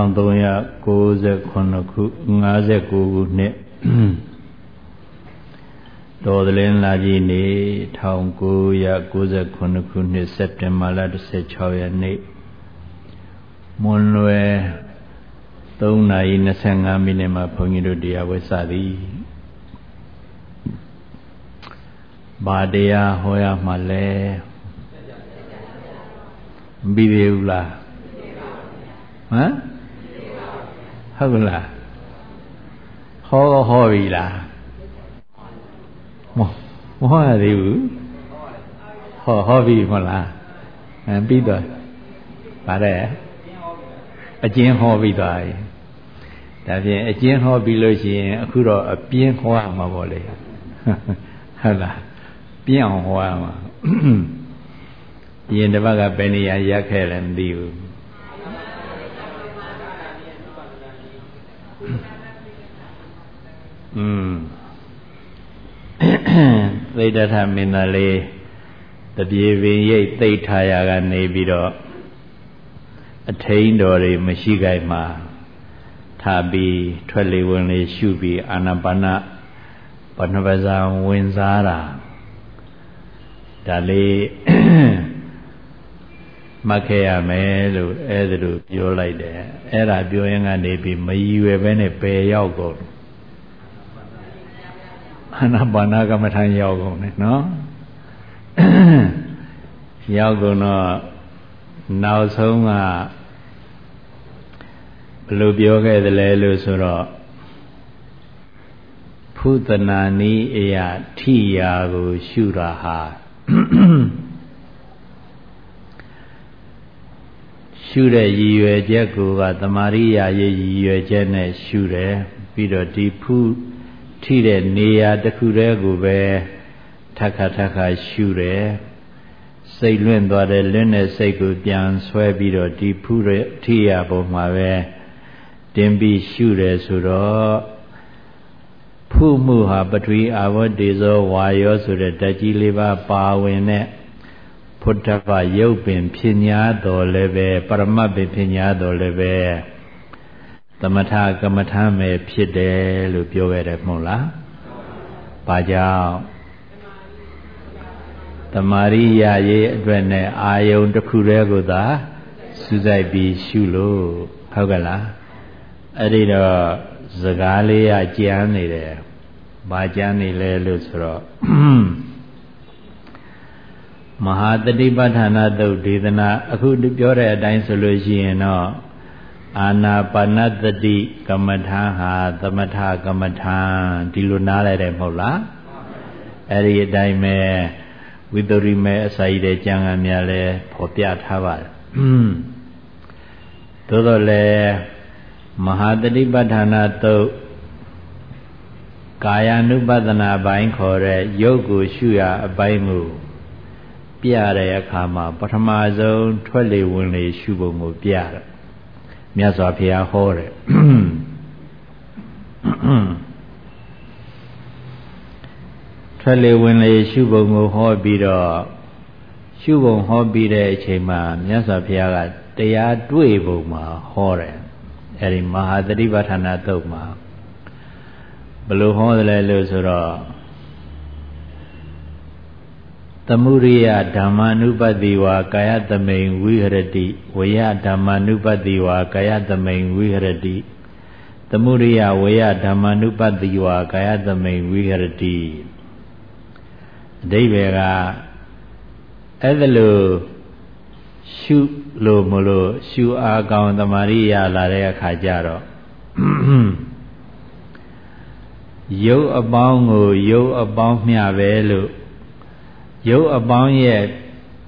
1399ခု59ခုနှစ်တော်သလင်းလာကြီးနေ1999ခုနှစ်စက်တင်ဘာလ16ရက်နေ့မွန်လွယ်3နာရီ25မိနစ်မှာဘုန်းကြီးတို့တရားဝဲစသည်ဘာတရားဟောရမှာလဲမပြီးသေးဘူးလားဟမ် ဟုတ်လားဟောဟောပြီလားမမဟောရသေးဘူးဟောဟောပြီမဟုတ်လားအဲပြီးတော့ဗါတဲ့အကျဉ်းဟောပြီးသွားပြီဒါဖြင့်အကျဉ်းဟောပြီးလို့ရှိရင်အခုတော့အပြင်းဟောရမှာပေါ့လေဟုတ်လားပြင်းအောင်ဟောရမှာရင်တစ်ပတ်ကဘယ်နေရာရက်ခဲ့လဲမသိဘူး อืมသိတ္တထမင်းသားလေးတပြေပင်ရိတ်သိထားရကနေပြီးတော့အထိန်တော်တွေမရှိကြိုက်မှာထားပြီးထွက်လေဝင်လေရှုပြီးအာနာပါနပဏ္ဍပဇာဝင်စားတာဒါလေး မှတ်ခဲ့ရမယ်လို့အဲ့ဒါလိုပြောလိုက်တယ်အဲ့ဒါပြောရင်ကနေပြီးမရည်ရွယ်ပဲနဲ့ပယ်ရောက်ကုန်အာနာပါနာကမ္မထာရောက်ကုန်တယ်နော်ရောက်ကုန်တော့နောက်ဆုံးကဘယ်လိုပြောခဲ့သလဲလို့ဆိုတော့ဖုသနာနီးအရာထိယာကိုရှုတာဟာ ရှုတဲ့ရည်ရွယ်ချက်ကိုကတမာရိယာရဲ့ရည်ရွယ်ချက်နဲ့ရှုတယ်ပြီးတော့ဒီဖုထိတဲ့နေရာတစ်ခုတည်းကိုပဲထက်ခါထက်ခါရှုတယ်စိတ်လွင့်သွားတဲ့လွင့်တဲ့စိတ်ကိုပြန်ဆွဲပြီးတော့ဒီဖုထိရပုံမှာပဲတင်ပြီးရှုတယ်ဆိုတော့ဖုမှုဟာပထဝီအာဝတ္တေဇောဝါယောဆိုတဲ့ဓာတ်ကြီးလေးပါပါဝင်တဲ့ ဖုဒ္ဓဘရုပ်ပင်ဖြစ်냐တော်လည်းပဲပရမတ်ပင်ဖြစ်냐တော်လည်းပဲသမထကမ္မထမ်းပဲဖြစ်တယ်လို့ပြောခဲ့တယ်မဟုတ်လား။ဘာကြောင့်တမာရိယရေးအတွက်နဲ့အာယုံတစ်ခုတည်းကိုသာစူးစိုက်ပြီးရှုလို့ဟုတ်ကလား။အဲ့ဒီတော့စကားလေးကကြမ်းနေတယ်။ဘာကြမ်းနေလဲလို့ဆိုတော့ မဟာတတိပဋ္ဌာနာသုတ်ဒေသနာအခုပြောတဲ့အတိုင်းဆိုလို့ရှိရင်တော့အာနာပါနတတိကမ္မထာဟာသမထကမ္မထာဒီလိုနားလဲတယ်မဟုတ်လားအဲ့ဒီအတိုင်းပဲဝိတ္တရိမေအစာရတဲ့ကျမ်းဂန်များလဲဖော်ပြထားပါတယ်သို့တော့လေမဟာတတိပဋ္ဌာနာသုတ်ကာယ ानु ပဒနာပိုင်းခေါ်တဲ့ရုပ်ကိုရှုရအပိုင်းကို ပြတဲ့အခါမှာပထမဆုံးထွက်လေဝင်လေရှုပုံကိုပြတယ်မြတ်စွာဘုရားဟောတယ်ထွက်လေဝင်လေရှုပုံကိုဟောပြီးတော့ရှုပုံဟောပြီးတဲ့အချိန်မှာမြတ်စွာဘုရားကတရားတွေ့ပုံမှာဟောတယ်အဲဒီမဟာသတိပဋ္ဌာနာသုတ်မှာဘယ်လိုဟောသလဲလို့ဆိုတော့ သမုရိယဓမ္မာနုပတိဝါကာယသမိန်ဝိဟရတိဝယဓမ္မာနုပတိဝါကာယသမိန်ဝိဟရတိသမုရိယဝယဓမ္မာနုပတိဝါကာယသမိန်ဝိဟရတိအဓိပ္ပာယ်ကအဲ့ဒါလို့ရှုလို့မလို့ရှုအားကောင်းတမာရိယလာတဲ့အခါကျတော့ရုပ်အပေါင်းကိုရုပ်အပေါင်းမျှပဲလို့ ရုပ်အပေါင်းရဲ့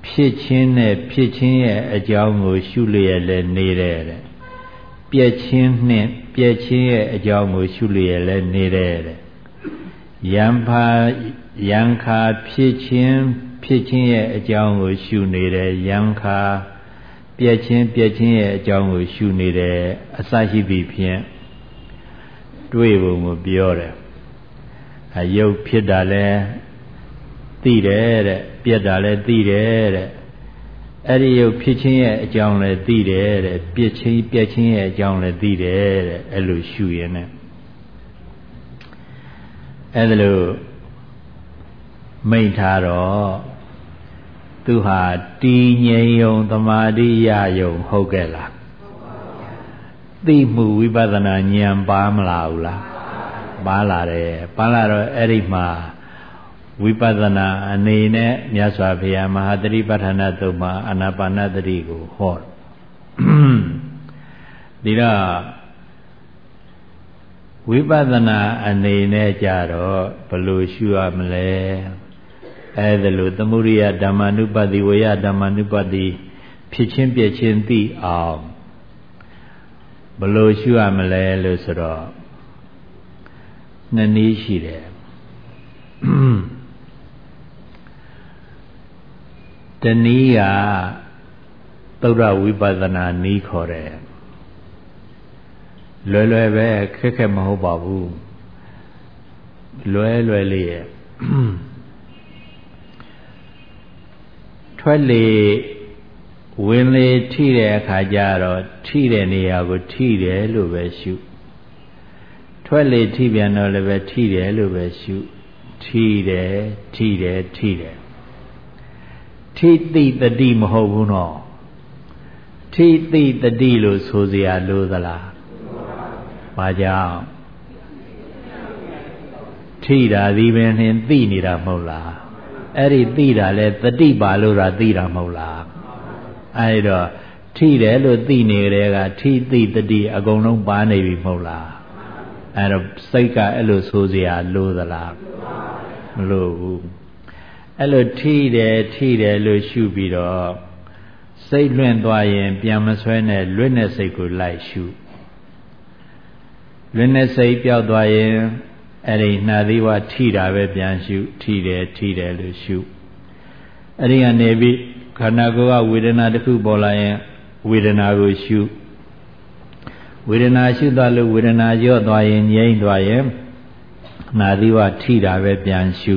ဖြစ်ခြင်းနဲ့ဖြစ်ခြင်းရဲ့အကြောင်းကိုရှုလျက်လည်းနေတယ်တဲ့ပြည့်ခြင်းနှင့်ပြည့်ခြင်းရဲ့အကြောင်းကိုရှုလျက်လည်းနေတယ်တဲ့ယံဖာယံခါဖြစ်ခြင်းဖြစ်ခြင်းရဲ့အကြောင်းကိုရှုနေတယ်ယံခါပြည့်ခြင်းပြည့်ခြင်းရဲ့အကြောင်းကိုရှုနေတယ်အစရှိပြီဖြင့်တွေ့ပုံကိုပြောတယ်အယုတ်ဖြစ်တာလဲ သိတယ်တဲ့ပြက်တာလည်းသိတယ်တဲ့အဲ့ဒီရုပ်ဖြစ်ခြင်းရဲ့အကြောင်းလည်းသိတယ်တဲ့ပြစ်ခြင်းပြက်ခြင်းရဲ့အကြောင်းလည်းသိတယ်တဲ့အဲ့လိုရှုရင်နဲ့အဲ့ဒါလို့မိန့်ထားတော့သူဟာတည်ငြိမ်ယုံသမာဓိရယုံဟုတ်ကဲ့လားသိမှုဝိပဿနာဉာဏ်ပါမလားဘူးလားပါလာတယ်ပါလာတော့အဲ့ဒီမှာ ဝိပဿနာအနေနဲ့မြတ်စွာဘုရားမဟာတတိပဋ္ဌာနသုတ်မှာအာနာပါနတတိကိုဟောဒီတော့ဝိပဿနာအနေနဲ့ကြတော့ဘယ်လိုရှုရမလဲအဲဒါလို့သမုဒိယဓမ္မနုပတိဝေယဓမ္မနုပတိဖြစ်ချင်းပြည့်ချင်းသိအောင်ဘယ်လိုရှုရမလဲလို့ဆိုတော့နှစ်နည်းရှိတယ် တနည်းကသုဒ္ဓဝိပဿနာနည်းခေါ်တယ်လွယ်လွယ်ပဲခက်ခက်မဟုတ်ပါဘူးလွယ်လွယ်လေးရဲ့ထွက်လေဝင်လေထိတဲ့အခါကျတော့ထိတဲ့နေရာကိုထိတယ်လို့ပဲရှုထွက်လေထိပြန်တော့လည်းပဲထိတယ်လို့ပဲရှုထိတယ်ထိတယ်ထိတယ် ထိတိတတိမဟုတ်ဘူးနော်ထိတိတတိလို့ဆိုเสียလို့သလားဘာကြောင့်ထိတာဒီပင်နှင်သိနေတာမဟုတ်လားအဲ့ဒီသိတာလဲတတိပါလို့တာသိတာမဟုတ်လားအဲ့တော့ထိတယ်လို့သိနေတဲ့ကထိသိတတိအကုန်လုံးပါနေပြီမဟုတ်လားအဲ့တော့စိတ်ကအဲ့လိုဆိုเสียလို့သလားမလို့ဘူး အဲ့လိုထိတယ်ထိတယ်လို့ရှုပြီးတော့စိတ်လွင့်သွားရင်ပြန်မဆွဲနဲ့လွင့်တဲ့စိတ်ကိုလိုက်ရှုလွင့်တဲ့စိတ်ပျောက်သွားရင်အဲ့ဒီနှာသီးဝထိတာပဲပြန်ရှုထိတယ်ထိတယ်လို့ရှုအဲ့ဒီကနေပြီးခန္ဓာကိုယ်ကဝေဒနာတစ်ခုပေါ်လာရင်ဝေဒနာကိုရှုဝေဒနာရှုသွားလို့ဝေဒနာကြော့သွားရင်ငြိမ့်သွားရင်နှာသီးဝထိတာပဲပြန်ရှု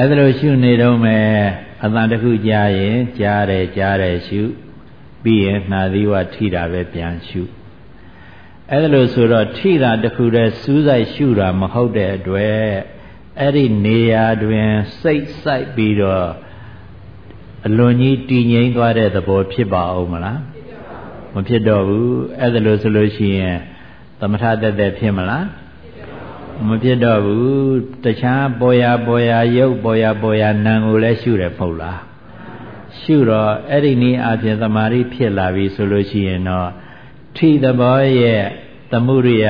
အဲ့ဒါလို့ရှုနေတော့မယ်အတန်တစ်ခုကြားရင်ကြားတယ်ကြားတယ်ရှုပြီးရင်နှာသီးဝထိတာပဲပြန်ရှုအဲ့ဒါလို့ဆိုတော့ထိတာတစ်ခုတည်းစူးစိုက်ရှုတာမဟုတ်တဲ့အတွက်အဲ့ဒီနေရာတွင်စိတ်ဆိုင်ပြီးတော့အလွန်ကြီးတည်ငြိမ်သွားတဲ့သဘောဖြစ်ပါအောင်မလားမဖြစ်တော့ဘူးအဲ့ဒါလို့ဆိုလို့ရှိရင်သမထတက်တက်ဖြစ်မလား မဖြစ်တော့ဘူးတခြားပေါ်ရပေါ်ရရုပ်ပေါ်ရပေါ်ရနာမ်ကိုလည်းရှုတယ်မဟုတ်လားရှုတော့အဲ့ဒီနည်းအပြင်သမာဓိဖြစ်လာပြီဆိုလို့ရှိရင်တော့ထိသဘောရဲ့သမုဒိယ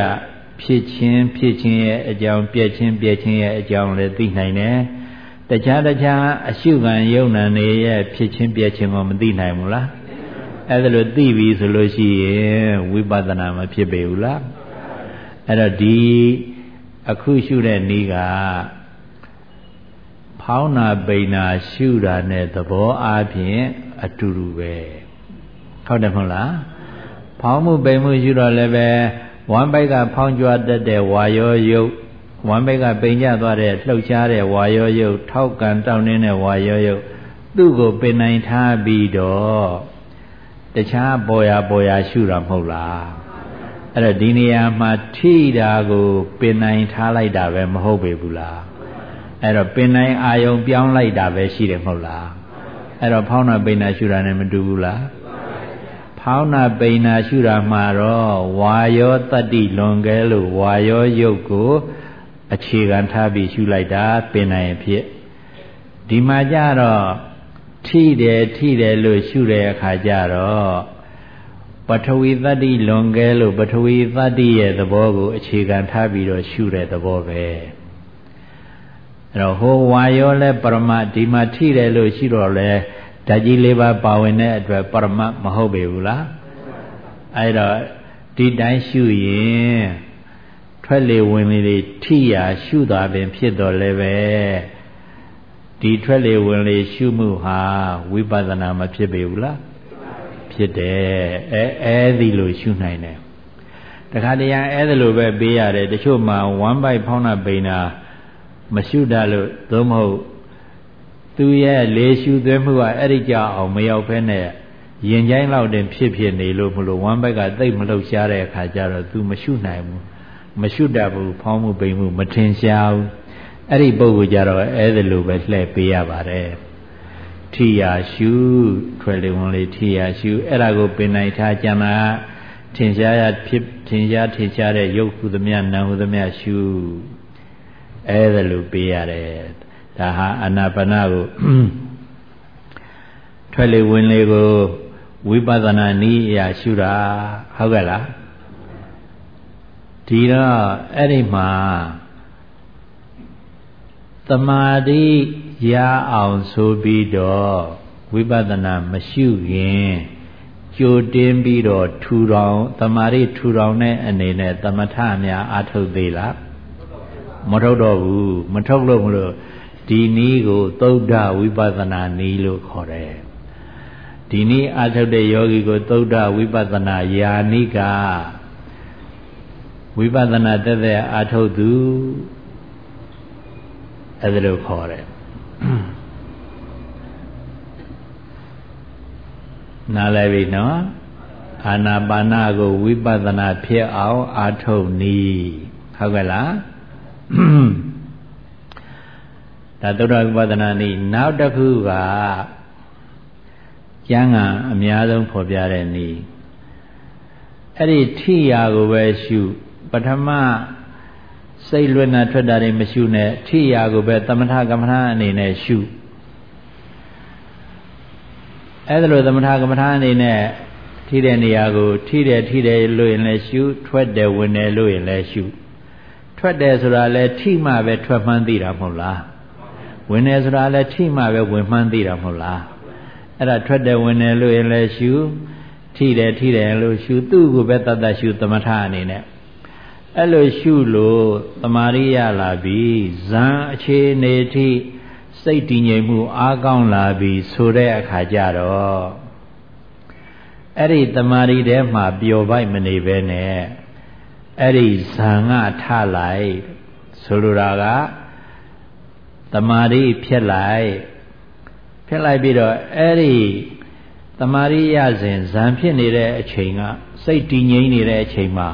ဖြစ်ခြင်းဖြစ်ခြင်းရဲ့အကြောင်းပြည့်ခြင်းပြည့်ခြင်းရဲ့အကြောင်းလည်းသိနိုင်တယ်တခြားတခြားအရှုခံယုံနာနေရဲ့ဖြစ်ခြင်းပြည့်ခြင်းကိုမသိနိုင်ဘူးလားအဲ့ဒါလို့သိပြီဆိုလို့ရှိရင်ဝိပဿနာမဖြစ်ပေဘူးလားအဲ့တော့ဒီ အခုရှုတဲ့နည်းကဖောင်းနာပိန်နာရှုတာနဲ့သဘောအားဖြင့်အတူတူပဲဟုတ်တယ်မဟုတ်လားဖောင်းမှုပိန်မှုရှုတော့လည်းပဲဝမ်းပိုက်ကဖောင်းကြွတတ်တဲ့ဝါယောယုတ်ဝမ်းပိုက်ကပိန်ကျသွားတဲ့လှုပ်ရှားတဲ့ဝါယောယုတ်ထောက်ကန်တောင်းနေတဲ့ဝါယောယုတ်သူ့ကိုပင်နိုင်ထားပြီးတော့တခြားပေါ်ရပေါ်ရရှုတာမဟုတ်လား အဲ့တော့ဒီနေရာမှာထိတာကိုပင်နိုင်ထားလိုက်တာပဲမဟုတ်ပေဘူးလားအဲ့တော့ပင်နိုင်အာယုံပြောင်းလိုက်တာပဲရှိတယ်မဟုတ်လားအဲ့တော့ဖောင်းနာပိန်နာရှုတာနဲ့မတူဘူးလားဖောင်းနာပိန်နာရှုတာမှာတော့ဝါယောတတ္တိလွန်ကဲလို့ဝါယောယုတ်ကိုအခြေခံထားပြီးရှုလိုက်တာပင်နိုင်ဖြစ်ဒီမှာကြတော့ထိတယ်ထိတယ်လို့ရှုတဲ့အခါကျတော့ ပထဝီသတ္တိလွန်ကဲလို့ပထဝီသတ္တိရဲ့သဘောကိုအခြေခံထားပြီးတော့ရှုတဲ့သဘောပဲအဲ့တော့ဟိုဝါရောလဲပရမဒီမှာထိတယ်လို့ရှိတော့လဲဓာတ်ကြီးလေးပါပါဝင်တဲ့အတွက်ပရမမဟုတ်ပေဘူးလားအဲ့တော့ဒီတိုင်းရှုရင်ထွက်လေဝင်လေတွေထိရာရှုတာပင် ဖြစ်တော်လဲပဲဒီထွက်လေဝင်လေရှုမှုဟာဝိပဿနာမဖြစ်ပေဘူးလား ဖြစ်တယ်အဲအဲဒီလိုရှုနိုင်တယ်တခါတရံအဲဒါလိုပဲပေးရတယ်တချို့မှာ1 byte ဖောင်းတာပိန်တာမရှုတတ်လို့သို့မဟုတ်သူရဲ့လေရှုသွင်းမှုကအဲ့ဒီကြောင်အောင်မရောက်ဖဲနဲ့ရင်ကြိုင်းလောက်တင်ဖြစ်ဖြစ်နေလို့မလို့ဝမ်းဘက်ကသိပ်မလှုပ်ရှားတဲ့အခါကျတော့ तू မရှုနိုင်ဘူးမရှုတတ်ဘူးဖောင်းမှုပိန်မှုမထင်ရှားဘူးအဲ့ဒီပုံကိုကြတော့အဲ့ဒါလိုပဲလှည့်ပေးရပါတယ် ထိယာရှုထွက်လေဝင်လေထိယာရှုအဲ့ဒါကိုပင်နိုင်ထားကြမှာထင်ရှားရဖြစ်ထင်ရှားထင်ရှားတဲ့ရုပ်ဟုသမျှနာဟုသမျှရှုအဲ့ဒါလိုပေးရတယ်ဒါဟာအာနာပါနကိုထွက်လေဝင်လေကိုဝိပဿနာနည်းအရာရှုတာဟုတ်ကဲ့လားဒီတော့အဲ့ဒီမှာတမာတိ ရအောင်ဆိုပြီးတော့ဝိပဿနာမရှုရင်ကြိုတင်းပြီးတော့ထူထောင်တမာတိထူထောင်တဲ့အနေနဲ့သမထများအာထုတ်သေးလားမထုတ်တော့ဘူးမထုတ်လို့မလို့ဒီနည်းကိုသုဒ္ဓဝိပဿနာနည်းလို့ခေါ်တယ်ဒီနည်းအာထုတ်တဲ့ယောဂီကိုသုဒ္ဓဝိပဿနာယာနိကဝိပဿနာတက်တဲ့အာထုတ်သူအဲ့ဒါလို့ခေါ်တယ် နားလည်ပြီနော်အာနာပါနာကိုဝိပဿနာဖြစ်အောင်အာထုတ်နည်းဟုတ်ကဲ့လားဒါသုဒ္ဓဝိပဿနာနည်းနောက်တစ်ခုကကျမ်းဂန်အများဆုံးဖော်ပြတဲ့နည်းအဲ့ဒီထိယာကိုပဲရှုပထမ စိတ်လွတ်နာထွက်တာတွေမရှုနဲ့ထိယာကိုပဲသမထကမ္မထာအနေနဲ့ရှုအဲ့ဒါလိုသမထကမ္မထာအနေနဲ့ထိတဲ့နေရာကိုထိတယ်ထိတယ်လို့ရင်လည်းရှုထွက်တယ်ဝင်တယ်လို့ရင်လည်းရှုထွက်တယ်ဆိုတာလည်းထိမှပဲထွက်မှန်းသိတာမဟုတ်လားဝင်တယ်ဆိုတာလည်းထိမှပဲဝင်မှန်းသိတာမဟုတ်လားအဲ့ဒါထွက်တယ်ဝင်တယ်လို့ရင်လည်းရှုထိတယ်ထိတယ်လို့ရှုသူ့ကိုပဲတတ်တတ်ရှုသမထအနေနဲ့ အဲ့လိုရှုလို့တမာရိယလာပြီဇံအခြေအနေထိစိတ်တည်ငြိမ်မှုအားကောင်းလာပြီဆိုတဲ့အခါကျတော့အဲ့ဒီတမာရိထဲမှာပျော်ပိုက်မနေပဲနဲ့အဲ့ဒီဇံကထလိုက်ဆိုလိုတာကတမာရိဖြစ်လိုက်ဖြစ်လိုက်ပြီးတော့အဲ့ဒီတမာရိယစဉ်ဇံဖြစ်နေတဲ့အချိန်ကစိတ်တည်ငြိမ်နေတဲ့အချိန်မှာ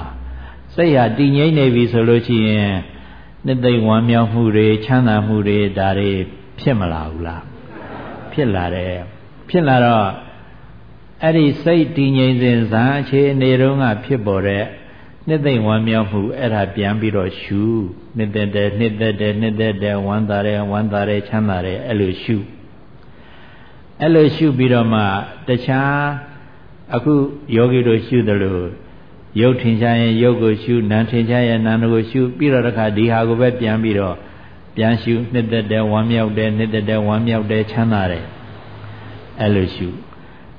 စိတ်ဟာတည်ငြိမ်နေပြီဆိုလို့ရှိရင်နှစ်သိမ့်ဝမ်းမြောက်မှုတွေချမ်းသာမှုတွေဒါတွေဖြစ်မလာဘူးလားဖြစ်လာတယ်ဖြစ်လာတော့အဲ့ဒီစိတ်တည်ငြိမ်စဉ်ဇာအခြေအနေတုန်းကဖြစ်ပေါ်တဲ့နှစ်သိမ့်ဝမ်းမြောက်မှုအဲ့ဒါပြန်ပြီးတော့ရှုနှစ်သက်တယ်နှစ်သက်တယ်နှစ်သက်တယ်ဝမ်းသာတယ်ဝမ်းသာတယ်ချမ်းသာတယ်အဲ့လိုရှုအဲ့လိုရှုပြီးတော့မှတခြားအခုယောဂီတို့ရှုတယ်လို့ ရုပ်ထင်ရှားရင်ရုပ်ကိုရှုနာမ်ထင်ရှားရင်နာမ်ကိုရှုပြီးတော့တခါဒီဟာကိုပဲပြန်ပြီးတော့ပြန်ရှုနှစ်သက်တယ်ဝမ်းမြောက်တယ်နှစ်သက်တယ်ဝမ်းမြောက်တယ်ချမ်းသာတယ်အဲ့လိုရှု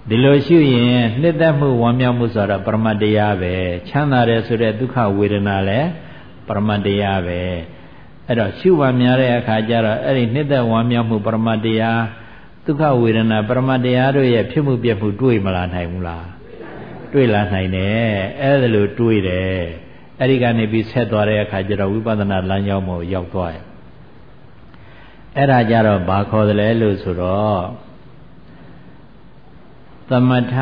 ဒီလိုရှုရင်နှစ်သက်မှုဝမ်းမြောက်မှုဆိုတော့ပရမတရားပဲချမ်းသာတယ်ဆိုတဲ့ဒုက္ခဝေဒနာလည်းပရမတရားပဲအဲ့တော့ရှုပါများတဲ့အခါကျတော့အဲ့ဒီနှစ်သက်ဝမ်းမြောက်မှုပရမတရားဒုက္ခဝေဒနာပရမတရားတို့ရဲ့ဖြစ်မှုပြက်မှုတွေ့မလာနိုင်ဘူးလား တွေ့လာနိုင်တယ်အဲ့ဒါလိုတွေ့တယ်အဲ့ဒီကနေပြီးဆက်သွားတဲ့အခါကျတော့ဝိပဿနာလမ်းကြောင်းပေါ်ရောက်သွားတယ်အဲ့ဒါကြတော့ဘာခေါ်တယ်လဲလို့ဆိုတော့သမထ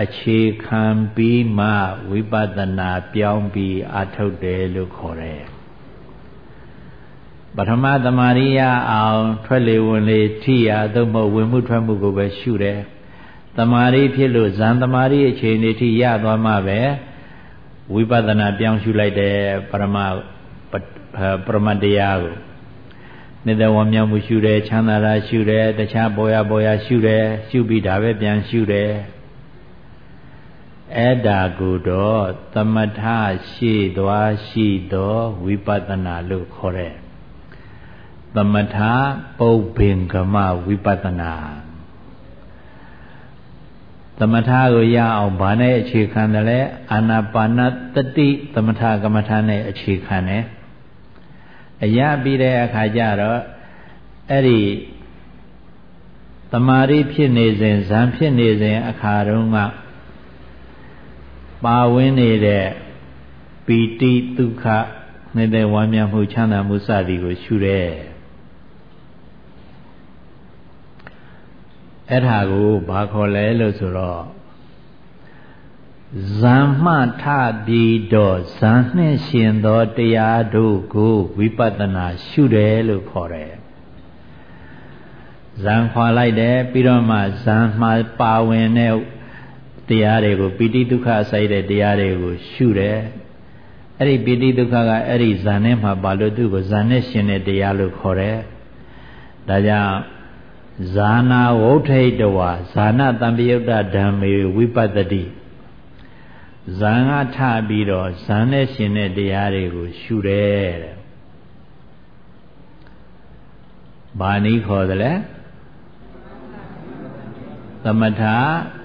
အခြေခံပြီးမှဝိပဿနာပြောင်းပြီးအထုတ်တယ်လို့ခေါ်တယ်ပထမသမารိယအောင် ထွက်လေဝင်လေထိရသို့မဟုတ်ဝင်မှုထွက်မှုကိုပဲရှုတယ် တမာရီဖြစ်လို့ဇန်တမာရီအခြေအနေထိရသွားမှပဲဝိပဿနာပြောင်းရှုလိုက်တယ်ပရမပရမတရားကိုနေတဲ့ဝမ်းမြောက်မှုရှုတယ်ချမ်းသာတာရှုတယ်တခြားပေါ်ရပေါ်ရရှုတယ်ရှုပြီးဒါပဲပြန်ရှုတယ်အဲ့ဒါကိုတော့သမထရှိသွားရှိသောဝိပဿနာလို့ခေါ်တယ်သမထပုပ္ပင်္ဂမဝိပဿနာ သမထကိုရအောင်ဗာနဲ့အခြေခံတယ်လဲအာနာပါနတတိသမထကမ္မထာနဲ့အခြေခံတယ်အရပြီးတဲ့အခါကျတော့အဲ့ဒီတမာရီဖြစ်နေစဉ်ဇံဖြစ်နေစဉ်အခါတုန်းကပါဝင်နေတဲ့ပီတိဒုက္ခနေတဲ့ဝမ်းမြောက်မှုချမ်းသာမှုစသည်ကိုရှုတယ် အဲ့ဒါကိုဘာခေါ်လဲလို့ဆိုတော့ဇံမှထပြီးတော့ဇံနှင့်ရှင်သောတရားတို့ကိုဝိပဿနာရှုတယ်လို့ခေါ်တယ်ဇံခွာလိုက်တယ်ပြီးတော့မှဇံမှာပါဝင်တဲ့တရားတွေကိုပိဋိဒုက္ခဆိုင်တဲ့တရားတွေကိုရှုတယ်အဲ့ဒီပိဋိဒုက္ခကအဲ့ဒီဇံနဲ့မှပါလို့သူ့ကိုဇံနဲ့ရှင်တဲ့တရားလို့ခေါ်တယ်ဒါကြောင့် ဇာနာဝုထိတဝါဇာနာတံပယုတ်တဓမ္မေဝိပတ္တိဇံကထပြီးတော့ဇံနဲ့ရှင်တဲ့တရားတွေကိုရှုတယ်တဲ့ဘာနည်းခေါ်တယ်လဲသမထ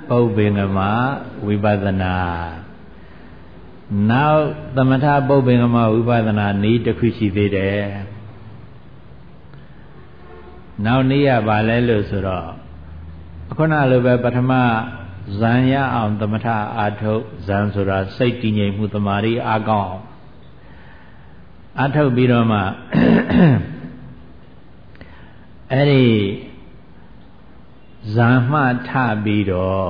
ပုပ္ပင်္ဂမဝိပဿနာနောက်သမထပုပ္ပင်္ဂမဝိပဿနာနည်းတစ်ခုရှိသေးတယ် နောက်နည်းရပါလဲလို့ဆိုတော့ခုနလိုပဲပထမဇံရအောင်သမထအာထုတ်ဇံဆိုတာစိတ်တည်ငြိမ်မှုတမာရီအာကောင်းအာထုတ်ပြီးတော့မှအဲ့ဒီဇံမှထပြီးတော့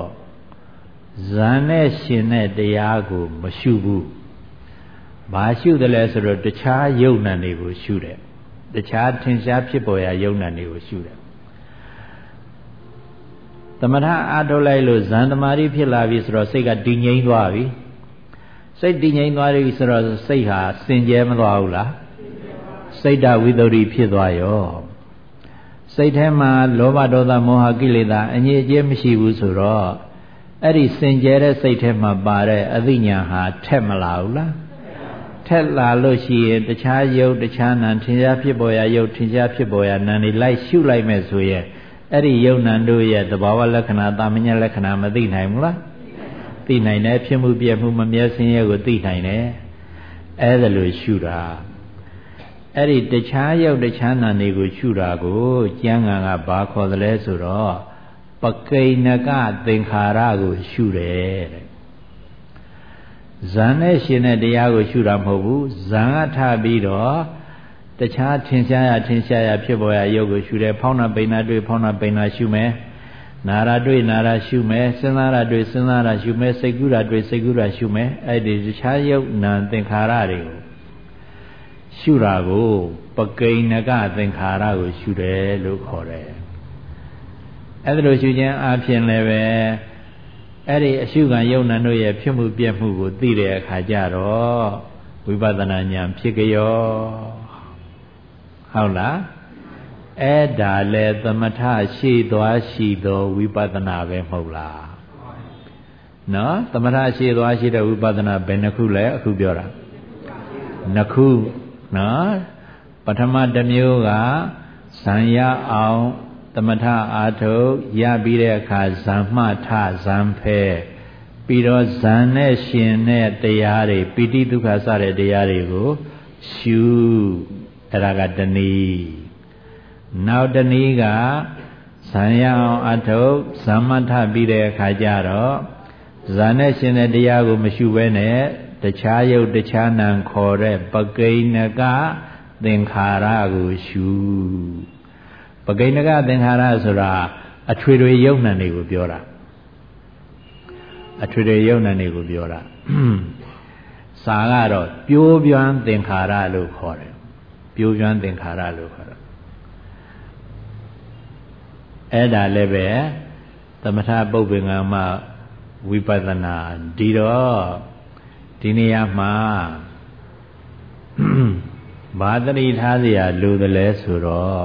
ဇံနဲ့ရှင်တဲ့တရားကို မရှုဘူးဘာရှုတယ်လဲဆိုတော့တခြားယုံ nant တွေကိုရှုတယ် တခြားထင်ရှားဖြစ်ပေါ်ရာယုံ nant တွေကိုရှုတယ်သမထအားထုတ်လိုက်လို့ဇန်သမารိဖြစ်လာပြီဆိုတော့စိတ်ကတည်ငြိမ်သွားပြီစိတ်တည်ငြိမ်သွားပြီဆိုတော့စိတ်ဟာစင်ကြဲမသွားဘူးလားစိတ်တဝိတ္တိဖြစ်သွားရောစိတ်ထဲမှာလောဘဒေါသမောဟကိလေသာအငြိအကျေးမရှိဘူးဆိုတော့အဲ့ဒီစင်ကြဲတဲ့စိတ်ထဲမှာပါတဲ့အသိဉာဏ်ဟာထက်မလာဘူးလား ထက်လာလို့ရှိရင်တခြားယုတ်တခြားနာထင်ရှားဖြစ်ပေါ်ရာယုတ်ထင်ရှားဖြစ်ပေါ်ရာနာနေလိုက်ရှုလိုက်မဲ့ဆိုရင်အဲ့ဒီယုံနံတို့ရဲ့သဘာဝလက္ခဏာတာမညလက္ခဏာမသိနိုင်ဘူးလားသိနိုင်တယ်ဖြစ်မှုပြမှုမမြဲစင်းရဲကိုသိနိုင်တယ်အဲ့ဒါလို့ရှုတာအဲ့ဒီတခြားယုတ်တခြားနာနေကိုရှုတာကိုကျမ်းဂန်ကဘာခေါ်သလဲဆိုတော့ပကိဏကသင်္ခါရကိုရှုတယ်တဲ့ ဇန်နဲ့ရှင်တဲ့တရားကိုရှုတာမဟုတ်ဘူးဇန်ကထပြီးတော့တခြားထင်ရှားရထင်ရှားရဖြစ်ပေါ်ရရုပ်ကိုရှုတယ်ဖောင်းနာပိန်နာတွေ့ဖောင်းနာပိန်နာရှုမယ်နာရတွေ့နာရရှုမယ်စဉ်းစားရတွေ့စဉ်းစားရရှုမယ်စိတ်ကူးရတွေ့စိတ်ကူးရရှုမယ်အဲ့ဒီတခြားရုပ်နာသင်္ခါရတွေကိုရှုတာကိုပကိဏကသင်္ခါရကိုရှုတယ်လို့ခေါ်တယ်အဲ့ဒါလိုရှုခြင်းအပြင်လည်းပဲ အဲ့ဒီအရှုခံယုံနာတို့ရဲ့ဖြစ်မှုပြက်မှုကိုသိတဲ့အခါကျတော့ဝိပဿနာဉာဏ်ဖြစ်ကြောဟုတ်လားအဲ့ဒါလဲသမထရှိသွားရှိသောဝိပဿနာပဲမဟုတ်လားနော်သမထရှိသွားရှိတဲ့ဝိပဿနာဘယ်နှခုလဲအခုပြောတာနှစ်ခုနော်ပထမတစ်မျိုးကဇံရအောင် သမထအာထုတ်ရပြီးတဲ့အခါဇံမှထဇံဖဲပြီးတော့ဇံနဲ့ရှင်တဲ့တရားတွေပိဋိဒုက္ခစတဲ့တရားတွေကိုရှုအဲ့ဒါကတဏီနောက်တဏီကဇံရအောင်အထုတ်ဇမ္မထပြီးတဲ့အခါကျတော့ဇာနဲ့ရှင်တဲ့တရားကိုမရှုဘဲနဲ့တခြားယုတ်တခြားနံခေါ်တဲ့ပကိဏကသင်္ခါရကိုရှု ပကိဏကသင်္ခါရဆိုတာအထွေထွေယုတ်နံတွေကိုပြောတာအထွေထွေယုတ်နံတွေကိုပြောတာစာကတော့ပြိုးပြန်းသင်္ခါရလို့ခေါ်တယ်ပြိုးကျွမ်းသင်္ခါရလို့ခေါ်တော့အဲ့ဒါလည်းပဲသမထပုပ္ပင်္ဂမဝိပဿနာဒီတော့ဒီနေရာမှာဘာတတိထားเสียလိုတယ်လဲဆိုတော့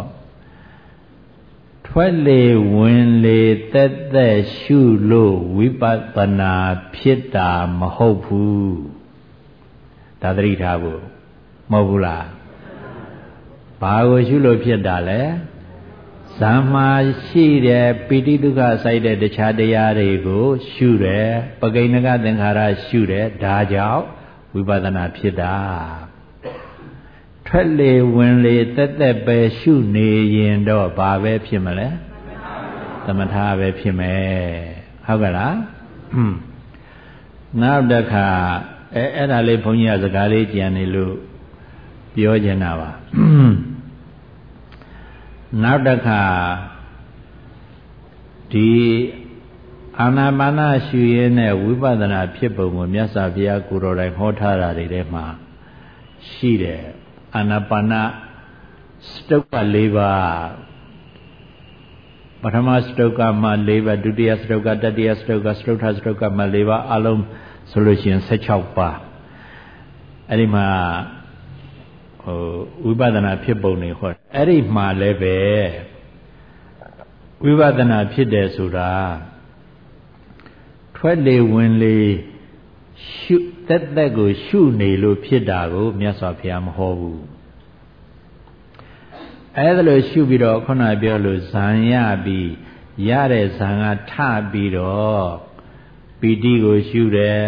ထွက်လေဝင်လေတက်သက်ရှုလို့ဝိပဿနာဖြစ်တာမဟုတ်ဘူးဒါတတိထားဖို့မဟုတ်ဘူးလားဘာကိုရှုလို့ဖြစ်တာလဲဇမ္မာရှိတဲ့ပိဋိဒုက္ခဆိုင်တဲ့တခြားတရားတွေကိုရှုတယ်ပကိဏကသင်္ခါရရှုတယ်ဒါကြောင့်ဝိပဿနာဖြစ်တာ ထွက်လေဝင်လေတက်တက်ပဲရှုနေရင်တော့ဘာပဲဖြစ်မလဲသမထပဲဖြစ်မယ်ဟုတ်ကဲ့လားနောက်တစ်ခါအဲအဲ့ဒါလေးဘုန်းကြီးကစကားလေးကြံနေလို့ပြောချင်တာပါနောက်တစ်ခါဒီအာနာပါနရှုရင်းနဲ့ဝိပဿနာဖြစ်ပုံကိုမြတ်စွာဘုရားကိုယ်တော်တိုင်ဟောထားတာတွေထဲမှာရှိတယ် အာနာပါနစတုပ္ပ၄ပါးပထမစတုကမှာ၄ပါးဒုတိယစတုကတတိယစတုကစတုထစတုကမှာ၄ပါးအလုံးဆိုလို့ရှိရင်16ပါးအဲ့ဒီမှာဟိုဝိပဿနာဖြစ်ပုံတွေဟောအဲ့ဒီမှာလည်းပဲဝိပဿနာဖြစ်တယ်ဆိုတာထွက်လေဝင်လေရှု တက်တက်ကိုရှုနေလို့ဖြစ်တာကိုမြတ်စွာဘုရားမဟောဘူးအဲ့ဒါလို့ရှုပြီးတော့ခုနပြောလို့ဇံရပြီးရတဲ့ဇံကထပြီးတော့ပီတိကိုရှုတယ်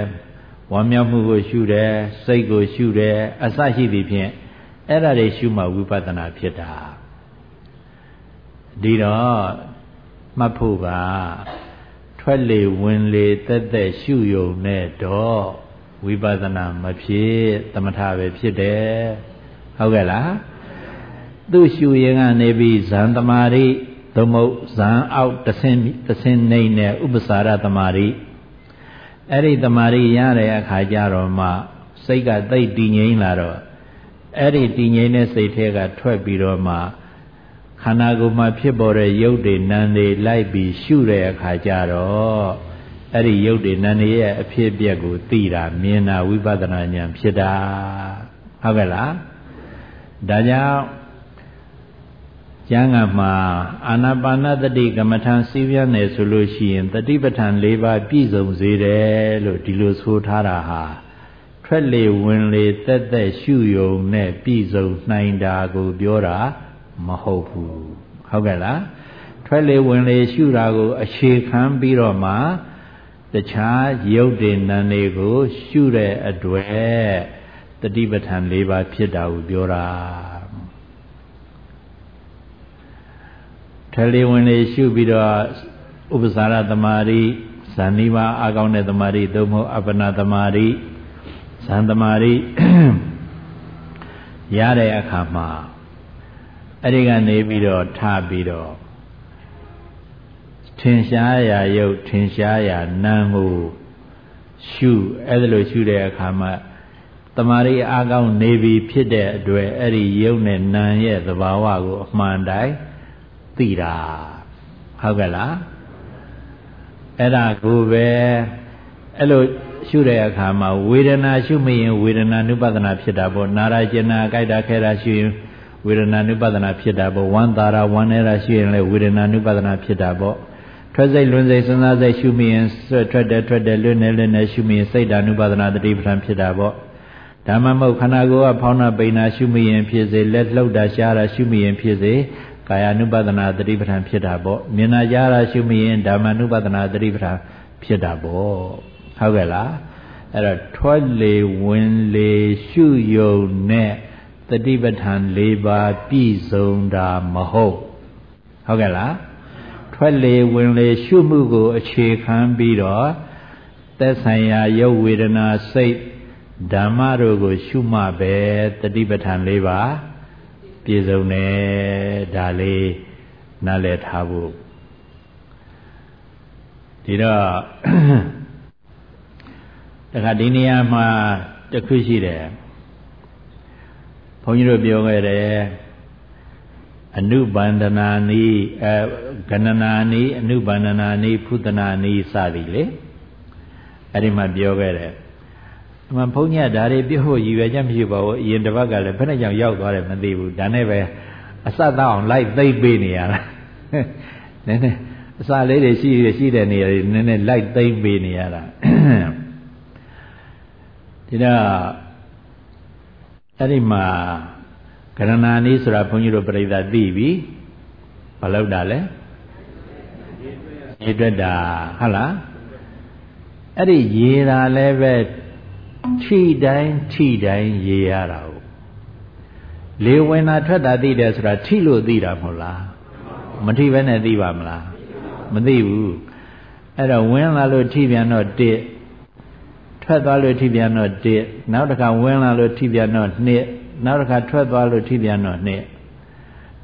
ဝမ်းမြောက်မှုကိုရှုတယ်စိတ်ကိုရှုတယ်အစရှိသည်ဖြင့်အဲ့ဒါတွေရှုမှဝိပဿနာဖြစ်တာဒီတော့မှတ်ဖို့ကထွက်လေဝင်လေတက်တက်ရှုယုံနဲ့တော့ ဝိပဿနာမဖြစ်သမထပဲဖြစ်တယ်ဟုတ်ကဲ့လားသူရှုရင်ကနေပြီးဇန်သမารိသို့မဟုတ်ဇန်အောက်တဆင်းတဆင်းနေနဲ့ဥပ္ပစာရသမารိအဲ့ဒီသမารိရတဲ့အခါကျတော့မှစိတ်ကသိတ်တည်ငြိမ်လာတော့အဲ့ဒီတည်ငြိမ်တဲ့စိတ်ထဲကထွက်ပြီးတော့မှခန္ဓာကိုယ်မှာဖြစ်ပေါ်တဲ့ရုပ်တွေနာမ်တွေလိုက်ပြီးရှုတဲ့အခါကျတော့ အဲ့ဒီရုပ်တွေနာမ်တွေရဲ့အဖြစ်အပျက်ကိုသိတာမြင်တာဝိပဿနာဉာဏ်ဖြစ်တာဟုတ်ကဲ့လားဒါကြောင့်ကျမ်းဂန်မှာအာနာပါနတတိကမ္မထံစီးပြန်းတယ်ဆိုလို့ရှိရင်တတိပဋ္ဌာန်၄ပါးပြည့်စုံစေတယ်လို့ဒီလိုဆိုထားတာဟာထွက်လေဝင်လေတက်တက်ရှုယုံနဲ့ပြည့်စုံနိုင်တာကိုပြောတာမဟုတ်ဘူးဟုတ်ကဲ့လားထွက်လေဝင်လေရှုတာကိုအခြေခံပြီးတော့မှ တခြားရုပ်တွေနာတွေကို ရှုတဲ့အတွက်တတိပဋ္ဌာန်၄ပါးဖြစ်တာကိုပြောတာထလေဝင်လေရှုပြီးတော့ဥပ္ပစာရသမารိဇန်နိဘာအကောင်းတဲ့သမารိသို့မဟုတ်အပ္ပနာသမารိဇန်သမารိရတဲ့အခါမှာအဲ့ဒီကနေပြီးတော့ထပြီးတော့ ထင်ရှားရာယုတ်ထင်ရှားရာနာမ်ကိုရှုအဲ့ဒါလိုရှုတဲ့အခါမှာတမာရီအားကောင်းနေပြီဖြစ်တဲ့အတွက်အဲ့ဒီယုတ်နဲ့နာမ်ရဲ့သဘာဝကိုအမှန်တိုင်းသိတာဟုတ်ကဲ့လားအဲ့ဒါကိုပဲအဲ့လိုရှုတဲ့အခါမှာဝေဒနာရှုမရင်ဝေဒနာနုပဒနာဖြစ်တာပေါ့နာရကျင်နာကြိုက်တာခဲတာရှုရင်ဝေဒနာနုပဒနာဖြစ်တာပေါ့ဝမ်းသာတာဝမ်းနေတာရှုရင်လည်းဝေဒနာနုပဒနာဖြစ်တာပေါ့ ထွက်စိတ်လွန်စိတ်စဉ်းစားစိတ်ရှုမိရင်ထွက်တယ်ထွက်တယ်လွတ်နေလွတ်နေရှုမိရင်စိတ်ဓာနုပဒနာတတိပဋ္ဌာန်ဖြစ်တာပေါ့ဓမ္မမဟုတ်ခန္ဓာကိုယ်ကဖောင်းတာပိန်တာရှုမိရင်ဖြစ်စေလက်လှုပ်တာရှားတာရှုမိရင်ဖြစ်စေကာယ ानु ပဒနာတတိပဋ္ဌာန်ဖြစ်တာပေါ့မြင်နာကြားတာရှုမိရင်ဓမ္မ ानु ပဒနာတတိပဋ္ဌာန်ဖြစ်တာပေါ့ဟုတ်ကဲ့လားအဲ့တော့ထွက်လေဝင်လေရှုယုံနဲ့တတိပဋ္ဌာန်၄ပါးပြည့်စုံတာမဟုတ်ဟုတ်ကဲ့လား ထွက်လေဝင်လေရှုမှုကို အခြေခံပြီးတော့သက်ဆိုင်ရာရုပ်ဝေဒနာစိတ်ဓမ္မတို့ကို ရှုမှပဲတတိပဋ္ဌာန်၄ပါးပြည့်စုံတယ်ဒါလေးနားလည်ထားဖို့ဒီတော့တခါဒီနေရာမှာတခုရှိတယ်ဘုန်းကြီးတို့ပြောခဲ့တယ် အနုဘန္ဒနာနီအဲဂဏနာနီအနုဘန္ဒနာနီဖုဒနာနီစသည်လေအဲ့ဒီမှာပြောခဲ့တယ်အမှဘုန်းကြီးကဒါတွေပြောဖို့ရည်ရွယ်ချက်မရှိပါဘူးအရင်တစ်ပတ်ကလည်းဘယ်နဲ့ကြောင့်ရောက်သွားတယ်မသိဘူးဒါနဲ့ပဲအစတောင်းလိုက်သိမ့်ပေးနေရတာနည်းနည်းအစာလေးတွေရှိရှိတဲ့နေရာတွေနည်းနည်းလိုက်သိမ့်ပေးနေရတာဒီတော့အဲ့ဒီမှာ ကရဏာနည်းဆိုတာဘုန်းကြီးတို့ပြိဿသိပြီဘာလို့တာလဲရေတွက်တာဟုတ်လားအဲ့ဒီရေတာလည်းပဲထိတိုင်းထိတိုင်းရေရတာကိုလေဝင်တာထွက်တာသိတယ်ဆိုတာထိလို့သိတာမဟုတ်လားမထိဘဲနဲ့သိပါမလားမသိဘူးအဲ့တော့ဝင်လာလို့ထိပြန်တော့တစ်ထွက်သွားလို့ထိပြန်တော့တစ်နောက်တစ်ခါဝင်လာလို့ထိပြန်တော့နှစ် နောက်တစ်ခါထွက်သွားလို့ထိပြန်တော့နှစ်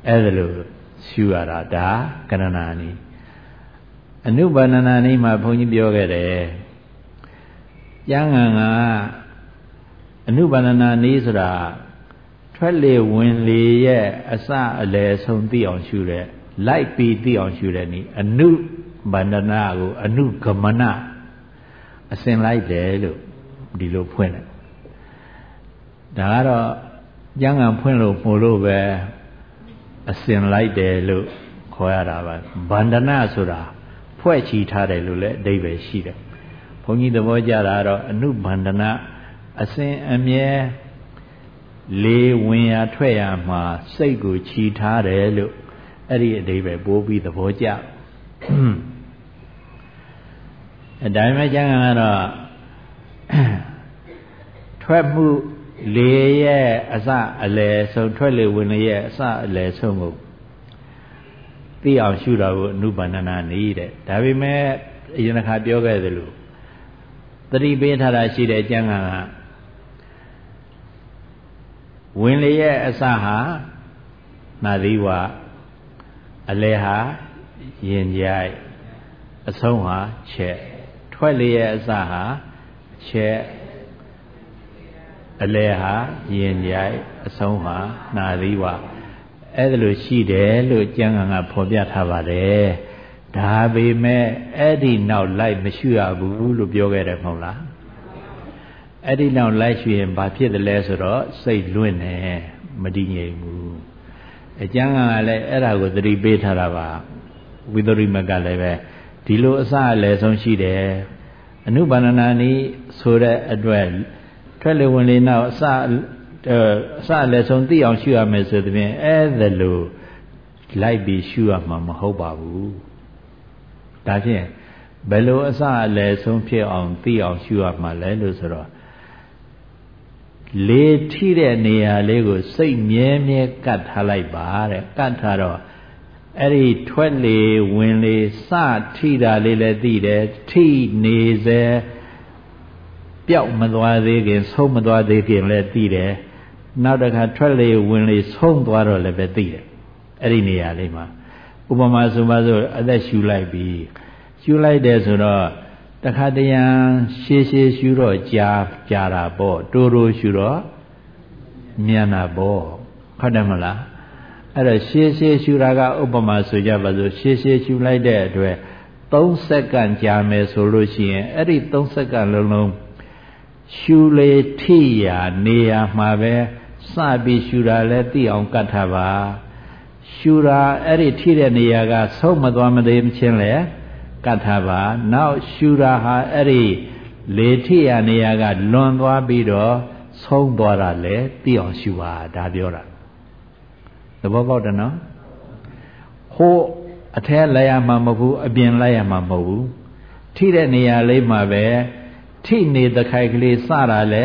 အဲ့ဒါလို့ရှူရတာဒါကရဏာနီအနုပါဏနာနည်းမှာဘုန်းကြီးပြောခဲ့တယ်ကျမ်းဂန်ကအနုပါဏနာနည်းဆိုတာထွက်လေဝင်လေရဲ့အစအလယ်ဆုံးသိအောင်ရှုတဲ့လိုက်ပြီးသိအောင်ရှုတဲ့နည်းအနုဗန္ဒနာကိုအနုဂမနအစဉ်လိုက်တယ်လို့ဒီလိုဖွင့်တယ်ဒါကတော့ ကျမ်းဂန်ဖွင့်လို့ပို့လို့ပဲအစဉ်လိုက်တယ်လို့ခေါ်ရတာပါဗန္ဒနာဆိုတာဖွဲ့ချီထားတယ်လို့လည်းအဓိပ္ပာယ်ရှိတယ်ဘုန်းကြီးသဘောကျတာကတော့အနုဗန္ဒနာအစဉ်အမြဲလေးဝင်ရထွက်ရမှာစိတ်ကိုခြီထားတယ်လို့အဲ့ဒီအဓိပ္ပာယ်ပိုးပြီးသဘောကျအတိုင်းပဲကျမ်းဂန်ကတော့ထွက်မှု လေရဲ့အစအလယ်ဆုံးထွက်လေဝင်လေရဲ့အစအလယ်ဆုံးကိုသိအောင်ရှုတာကိုအနုပါဏနာနေတဲ့ဒါပေမဲ့အရင်တစ်ခါပြောခဲ့သလိုသတိပေးထားတာရှိတဲ့ကျမ်းဂန်ကဝင်လေရဲ့အစဟာနာသီဝအလယ်ဟာရင်ကြိုက်အဆုံးဟာချက်ထွက်လေရဲ့အစဟာချက် အလယ်ဟာရင်ကြိုက်အဆုံးဟာနာသီဝအဲ့ဒါလိုရှိတယ်လို့ကျမ်းဂန်ကဖော်ပြထားပါတယ်ဒါပေမဲ့အဲ့ဒီနောက်လိုက်မရှိရဘူးလို့ပြောခဲ့တယ်မဟုတ်လားအဲ့ဒီနောက်လိုက်ရွှေရင်ဘာဖြစ်တယ်လဲဆိုတော့စိတ်လွင့်နေမတည်ငြိမ်ဘူးအကျမ်းကလည်းအဲ့ဒါကိုသတိပေးထားတာပါဝိသရိမကလည်းပဲဒီလိုအစအလယ်ဆုံးရှိတယ်အနုပါဏနာနီးဆိုတဲ့အတွက် ထွက်လေဝင်လေနောက်အစအစအလယ်ဆုံးသိအောင်ရှုရမယ်ဆိုတဲ့ပြင်အဲ့ဒါလိုလိုက်ပြီးရှုရမှာမဟုတ်ပါဘူးဒါဖြင့်ဘယ်လိုအစအလယ်ဆုံးဖြစ်အောင်သိအောင်ရှုရမှာလဲလို့ဆိုတော့လေထိတဲ့နေရာလေးကို စိတ်မြဲမြဲကတ်ထားလိုက်ပါတဲ့ကတ်ထားတော့အဲ့ဒီထွက်လေဝင်လေစထိတာလေးလည်းသိတယ်ထိနေစေ ပျောက်မသွားသေးခင်ဆုံးမသွားသေးခင်လည်းသိတယ်နောက်တစ်ခါထွက်လေဝင်လေဆုံးသွားတော့လည်းပဲသိတယ်အဲ့ဒီနေရာလေးမှာဥပမာဆိုပါစို့အသက်ရှူလိုက်ပြီးရှူလိုက်တယ်ဆိုတော့တခါတရံရှေးရှေးရှူတော့ကြာကြာတာပေါ့တိုးတိုးရှူတော့မြန်တာပေါ့ဟုတ်တယ်မလားအဲ့တော့ရှေးရှေးရှူတာကဥပမာဆိုကြပါစို့ရှေးရှေးရှူလိုက်တဲ့အတွက်3စက္ကန့်ကြာမယ်ဆိုလို့ရှိရင်အဲ့ဒီ3စက္ကန့်လုံးလုံး ရှူလေထိရာနေရာမှာပဲစပြီးရှူတာလဲသိအောင်ကတ်ထားပါရှူတာအဲ့ဒီထိတဲ့နေရာကဆုံးမသွားမသေးချင်းလဲကတ်ထားပါနောက်ရှူတာဟာအဲ့ဒီလေထိရာနေရာကလွန်သွားပြီးတော့ဆုံးသွားတာလဲသိအောင်ရှူပါဒါပြောတာသဘောပေါက်တယ်နော်ဟိုအထဲလိုက်ရမှာမဟုတ်ဘူးအပြင်လိုက်ရမှာမဟုတ်ဘူးထိတဲ့နေရာလေးမှာပဲ ထိနေတခိုက်ကလေးစတာလဲ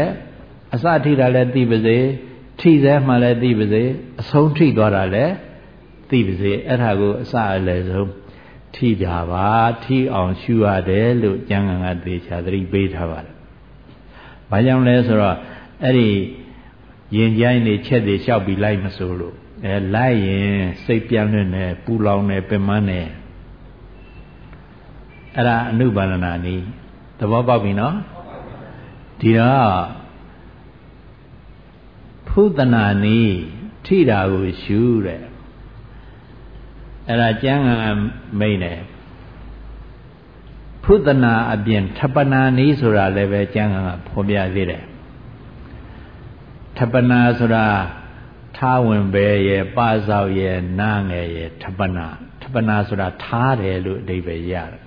အစထိတာလဲသိပါစေထိစဲမှလည်းသိပါစေအဆုံးထိသွားတာလည်းသိပါစေအဲ့ဒါကိုအစအလယ်ဆုံးထိကြပါထိအောင်ရှုရတယ်လို့ကျမ်းဂန်ကသေချာသတိပေးထားပါတယ်။ဘာကြောင့်လဲဆိုတော့အဲ့ဒီရင်ကြိုင်းနေချက်တွေလျှောက်ပြီးလိုက်မစိုးလို့အဲလိုက်ရင်စိတ်ပြန်လွင့်နေပူလောင်နေပင်မနေအဲ့ဒါအနုပါဒနာနည်းသဘောပေါက်ပြီနော် ဒီတော့ဖုသနာနီးထိတာကိုရှုတဲ့အဲ့ဒါကျမ်းဂန်မိန်တယ်ဖုသနာအပြင်ထပနာနီးဆိုတာလည်းပဲကျမ်းဂန်ကဖော်ပြသေးတယ်ထပနာဆိုတာထားဝင်ပဲရဲ့ပစောက်ရဲ့နာငယ်ရဲ့ထပနာထပနာဆိုတာထားတယ်လို့အဓိပ္ပာယ်ရတယ်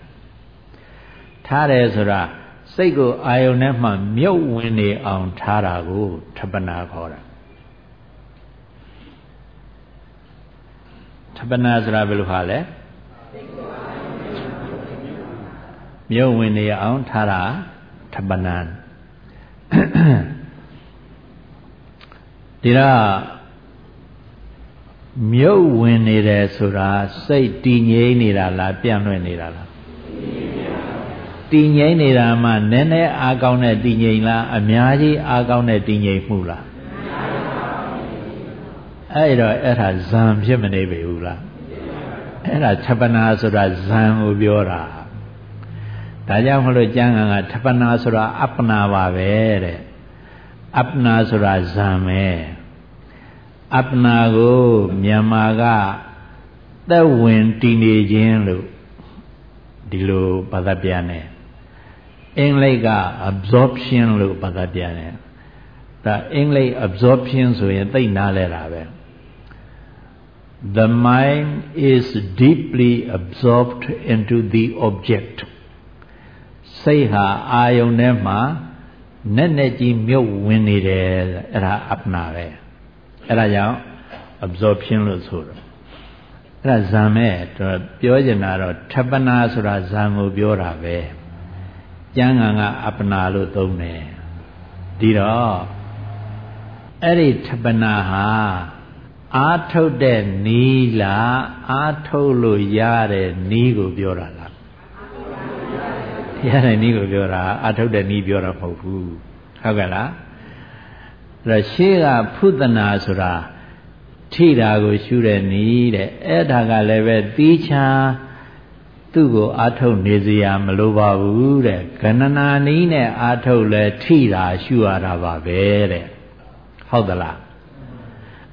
ထားတယ်ဆိုတာ စိတ်ကိုအာယုန်နဲ့မှမြုပ်ဝင်နေအောင်ထားတာကိုထပနာခေါ်တာထပနာဆိုတာဘယ်လိုဟာလဲမြုပ်ဝင်နေအောင်ထားတာထပနာဒီတော့မြုပ်ဝင်နေတယ်ဆိုတာစိတ်တည်ငြိမ်နေတာလားပြန့်လွင့်နေတာလား တည်ငြိမ်နေတာမှနည်းနည်းအားကောင်းတဲ့တည်ငြိမ်လားအများကြီးအားကောင်းတဲ့တည်ငြိမ်မှုလားအဲ့တော့အဲ့ဒါဇံဖြစ်မနေပြီဘူးလားအဲ့ဒါထပနာဆိုတာဇံကိုပြောတာဒါကြောင့်မလို့ကျမ်းဂန်ကထပနာဆိုတာအပ္ပနာပါပဲတဲ့အပ္ပနာဆိုတာဇံပဲအပ္ပနာကိုမြန်မာကသက်ဝင်တည်နေခြင်းလို့ဒီလိုဘာသာပြန်တယ် အင်္ဂလိပ်က absorption လို့ဘာသာပြန်တယ်ဒါအင်္ဂလိပ် absorption ဆိုရင်သိနာလဲတာပဲ the mind is deeply absorbed into the object စိတ်ဟာအာယုန်ထဲမှာနဲ့နဲ့ကြီးမြုပ်ဝင်နေတယ်အဲ့ဒါအပ္ပနာပဲအဲ့ဒါကြောင့် absorption လို့ဆိုတော့အဲ့ဒါဇံမဲ့ပြောချင်တာတော့ထပနာဆိုတာဇံကိုပြောတာပဲ ကျမ်းဂန်ကအပ္ပနာလို့သုံးတယ်ဒီတော့အဲ့ဒီထပနာဟာအာထုတ်တဲ့နီးလားအာထုတ်လို့ရတဲ့နီးကိုပြောတာလားရတဲ့နီးကိုပြောတာအာထုတ်တဲ့နီးပြောတာမဟုတ်ဘူးဟုတ်ကဲ့လားအဲ့တော့ရှေးကဖုသနာဆိုတာထိတာကိုရှုတဲ့နီးတဲ့အဲ့ဒါကလည်းပဲတီးချာ သူ့ကိုအာထုတ်နေစရာမလိုပါဘူးတဲ့ကဏနာနီးနဲ့အာထုတ်လဲထိတာရှုရတာပါပဲတဲ့ဟုတ်သလား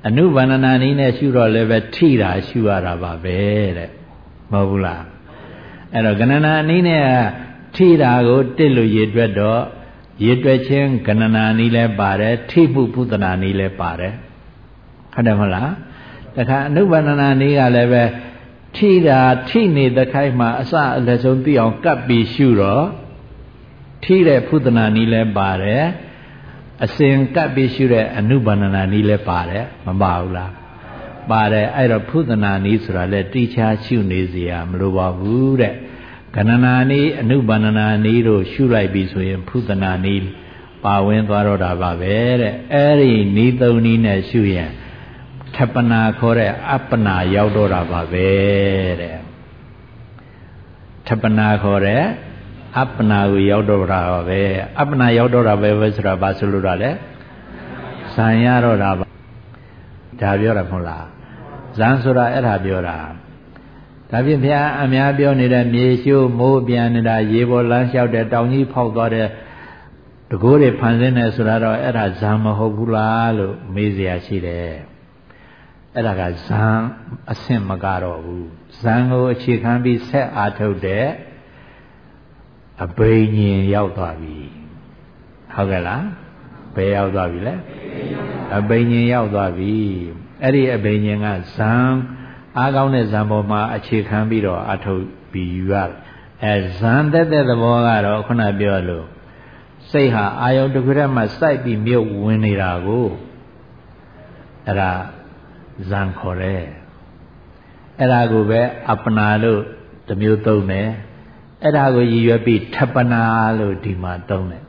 အနုဘာဏနာနီးနဲ့ရှုတော့လည်းပဲထိတာရှုရတာပါပဲတဲ့မဟုတ်ဘူးလားအဲ့တော့ကဏနာနီးနဲ့ထိတာကိုတစ်လို့ရည်တွက်တော့ရည်တွက်ခြင်းကဏနာနီးလည်းပါတယ်ထိမှုပုဒနာနီးလည်းပါတယ်ဟုတ်တယ်မဟုတ်လားတခါအနုဘာဏနာနီးကလည်းပဲ ထိတာထိနေတဲ့ခိုက်မှာအစအလဆုံးသိအောင်ကပ်ပြီးရှုတော့ထိတဲ့ဖုဒနာနီးလည်းပါတယ်အစဉ်ကပ်ပြီးရှုတဲ့အနုဘာဏနာနီးလည်းပါတယ်မပါဘူးလားပါတယ်အဲ့တော့ဖုဒနာနီးဆိုတာလည်းတိချာရှုနေစရာမလိုပါဘူးတဲ့ကဏနာနီးအနုဘာဏနာနီးတို့ရှုလိုက်ပြီဆိုရင်ဖုဒနာနီးပါဝင်သွားတော့တာပါပဲတဲ့အဲ့ဒီနီးသုံးနီးနဲ့ရှုရင် ထပနာခေါ်တဲ့အပ္ပနာရောက်တော့တာပါပဲတဲ့ထပနာခေါ်တဲ့အပ္ပနာကိုရောက်တော့တာပါပဲအပ္ပနာရောက်တော့တာပဲပဲဆိုတာဘာဆိုလို့တာလဲဇံရတော့တာပါဒါပြောတာမဟုတ်လားဇံဆိုတာအဲ့ဒါပြောတာဒါဖြင့်ဘုရားအများပြောနေတဲ့မြေရှိုးမိုးပြန်နေတာရေပေါ်လမ်းလျှောက်တဲ့တောင်ကြီးဖောက်သွားတဲ့တကိုးတွေဖန်ဆင်းနေဆိုတာတော့အဲ့ဒါဇံမဟုတ်ဘူးလားလို့မေးเสียရှိတယ် အဲ့ဒါကဇံအဆင့်မကတော့ဘူးဇံကိုအခြေခံပြီးဆက်အားထုတ်တဲ့အဘိညာဉ်ရောက်သွားပြီဟုတ်ကဲ့လားဘယ်ရောက်သွားပြီလဲအဘိညာဉ်ရောက်သွားပြီအဲ့ဒီအဘိညာဉ်ကဇံအားကောင်းတဲ့ဇံပေါ်မှာအခြေခံပြီးတော့အထုတ်ပြီးယူရအဲဇံသက်တဲ့သဘောကတော့ခုနပြောလို့စိတ်ဟာအာယုန်တစ်ခုတည်းမှာစိုက်ပြီးမြုပ်ဝင်နေတာကိုအဲ့ဒါ ဇံခေါ်တယ်အဲ့ဒါကိုပဲအပနာလို့တစ်မျိုးသုံးတယ်အဲ့ဒါကိုရည်ရွယ်ပြီးထပနာလို့ဒီမှာသုံးတယ်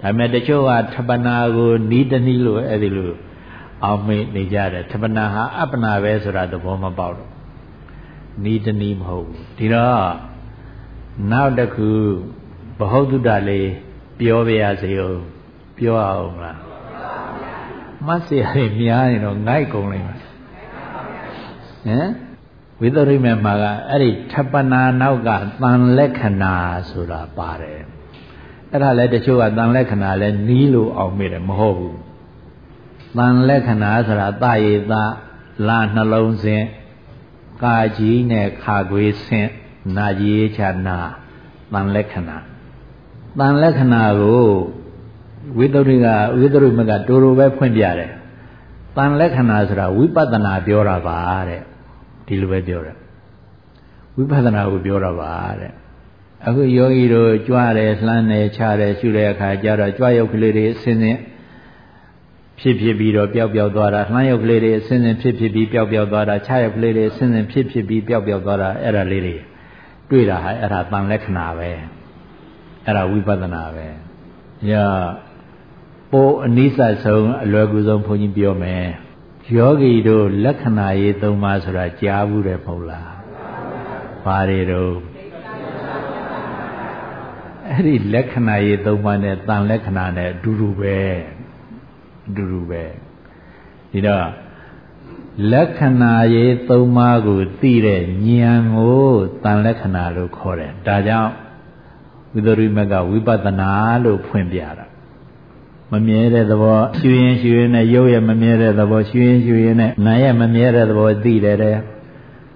ဒါပေမဲ့တချို့ကထပနာကိုနီးတနည်းလို့အဲ့ဒီလိုအောင်မေ့နေကြတယ်ထပနာဟာအပနာပဲဆိုတာသဘောမပေါက်တော့နီးတနည်းမဟုတ်ဘူးဒီတော့နောက်တစ်ခုဘဟုတုတ္တလေးပြောပြရစေဦးပြောအောင်လားမဆရာတွေများရင်တော့ငိုက်ကုန်လိမ့်မယ် ဟမ်ဝိသုရိမေမှာကအဲ့ဒီထပနာနောက်ကတန်လက္ခဏာဆိုတာပါတယ်အဲ့ဒါလည်းတချို့ကတန်လက္ခဏာလည်းနီးလို့အောင်မိတယ်မဟုတ်ဘူးတန်လက္ခဏာဆိုတာတရေသလာနှလုံးစင်းကာကြီးနဲ့ခါခွေးဆင်းနာကြီးချာနာတန်လက္ခဏာတန်လက္ခဏာကိုဝိသုရိကဝိသုရိမကတူတူပဲဖွင့်ပြတယ်တန်လက္ခဏာဆိုတာဝိပဿနာပြောတာပါတဲ့ ဒီလိုပဲပြောတယ်ဝိပဿနာကိုပြောတာပါတဲ့အခုယောဂီတို့ကြွားတယ်လှမ်းတယ်ခြားတယ်ရှုတဲ့အခါကျတော့ကြွားရုပ်ကလေးတွေအစင်းစင်းဖြစ်ဖြစ်ပြီးတော့ပျောက်ပျောက်သွားတာလှမ်းရုပ်ကလေးတွေအစင်းစင်းဖြစ်ဖြစ်ပြီးပျောက်ပျောက်သွားတာခြားရုပ်ကလေးတွေအစင်းစင်းဖြစ်ဖြစ်ပြီးပျောက်ပျောက်သွားတာအဲ့ဒါလေးတွေတွေ့တာဟာအဲ့ဒါတန်လက္ခဏာပဲအဲ့ဒါဝိပဿနာပဲညပိုအနိစ္စဆုံးအလွယ်ကူဆုံးဘုန်းကြီးပြောမယ် ယောဂီတို့လက္ခဏာရေးသုံးပါးဆိုတာကြားဘူးတယ်မဟုတ်လားဘာတွေတော့အဲ့ဒီလက္ခဏာရေးသုံးပါးနဲ့တန်လက္ခဏာနဲ့အတူတူပဲအတူတူပဲဒီတော့လက္ခဏာရေးသုံးပါးကိုသိတဲ့ဉာဏ်ကိုတန်လက္ခဏာလို့ခေါ်တယ်ဒါကြောင့်ဝိသုရိမကဝိပဿနာလို့ဖွင့်ပြတာ မမြဲတဲ့သဘောရှုရင်ရှုရင်နဲ့ရုပ်ရဲ့မမြဲတဲ့သဘောရှုရင်ရှုရင်နဲ့နာရဲ့မမြဲတဲ့သဘောသိတယ်တဲ့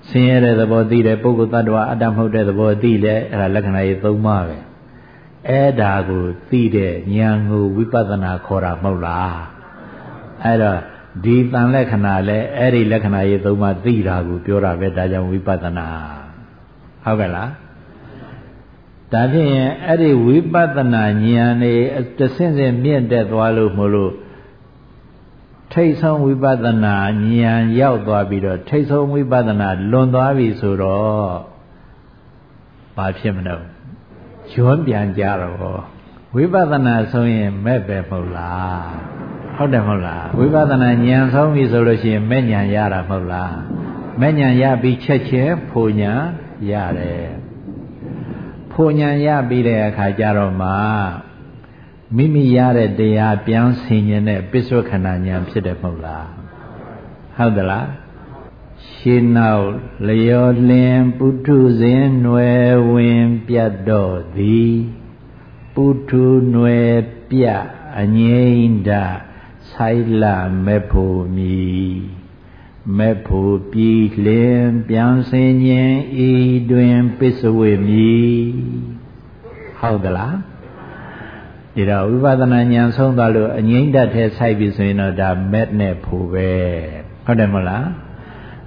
ဆင်းရဲတဲ့သဘောသိတယ်ပုဂ္ဂိုလ်တ attva အတ္တမဟုတ်တဲ့သဘောသိတယ်အဲ့ဒါလက္ခဏာရေးသုံးပါးပဲအဲ့ဒါကိုသိတဲ့ဉာဏ်ကိုဝိပဿနာခေါ်တာမဟုတ်လားအဲ့တော့ဒီတန်လက္ခဏာလဲအဲ့ဒီလက္ခဏာရေးသုံးပါးသိတာကိုပြောတာပဲဒါကြောင့်ဝိပဿနာဟုတ်ကဲ့လား ဒါဖြင့်အဲ့ဒီဝိပဿနာဉာဏ်နေတဆင့်ဆင့်မြင့်တက်သွားလို့မလို့ထိတ်ဆုံးဝိပဿနာဉာဏ်ရောက်သွားပြီးတော့ထိတ်ဆုံးဝိပဿနာလွန်သွားပြီဆိုတော့ဘာဖြစ်မလို့ကျွန်းပြန်ကြတော့ဝိပဿနာဆုံးရင်မဲ့ပဲမဟုတ်လားဟုတ်တယ်မဟုတ်လားဝိပဿနာဉာဏ်ဆုံးပြီဆိုလို့ရှိရင်မဲ့ဉာဏ်ရတာမဟုတ်လားမဲ့ဉာဏ်ရပြီးချက်ချင်းဖူဉာဏ်ရတယ် ဖူဉာဏ်ရပြီးတဲ့အခါကျတော့မှမိမိရတဲ့တရားပြန်ဆင်ញင်တဲ့ပစ္စုခဏဉာဏ်ဖြစ်တယ်မဟုတ်လားဟုတ်သလားရှင်းနောက်လျောလင်းပုထုဇဉ်ຫນွယ်ဝင်ပြတ်တော်သည်ပုထုຫນွယ်ပြအငိမ့်ဒဆိုင်လာမဲ့ဖို့မီ မဲ့ဖို့ပြည်လင်းပြန်စင်ခြင်းဤတွင်ပစ္စဝေမီဟုတ်သလားဒီတော့ဝိပဿနာဉာဏ်ဆုံးသွားလို့အငိမ့်တတ်တဲ့ဆိုင်ပြီဆိုရင်တော့ဒါမက်နဲ့ဖို့ပဲဟုတ်တယ်မဟုတ်လား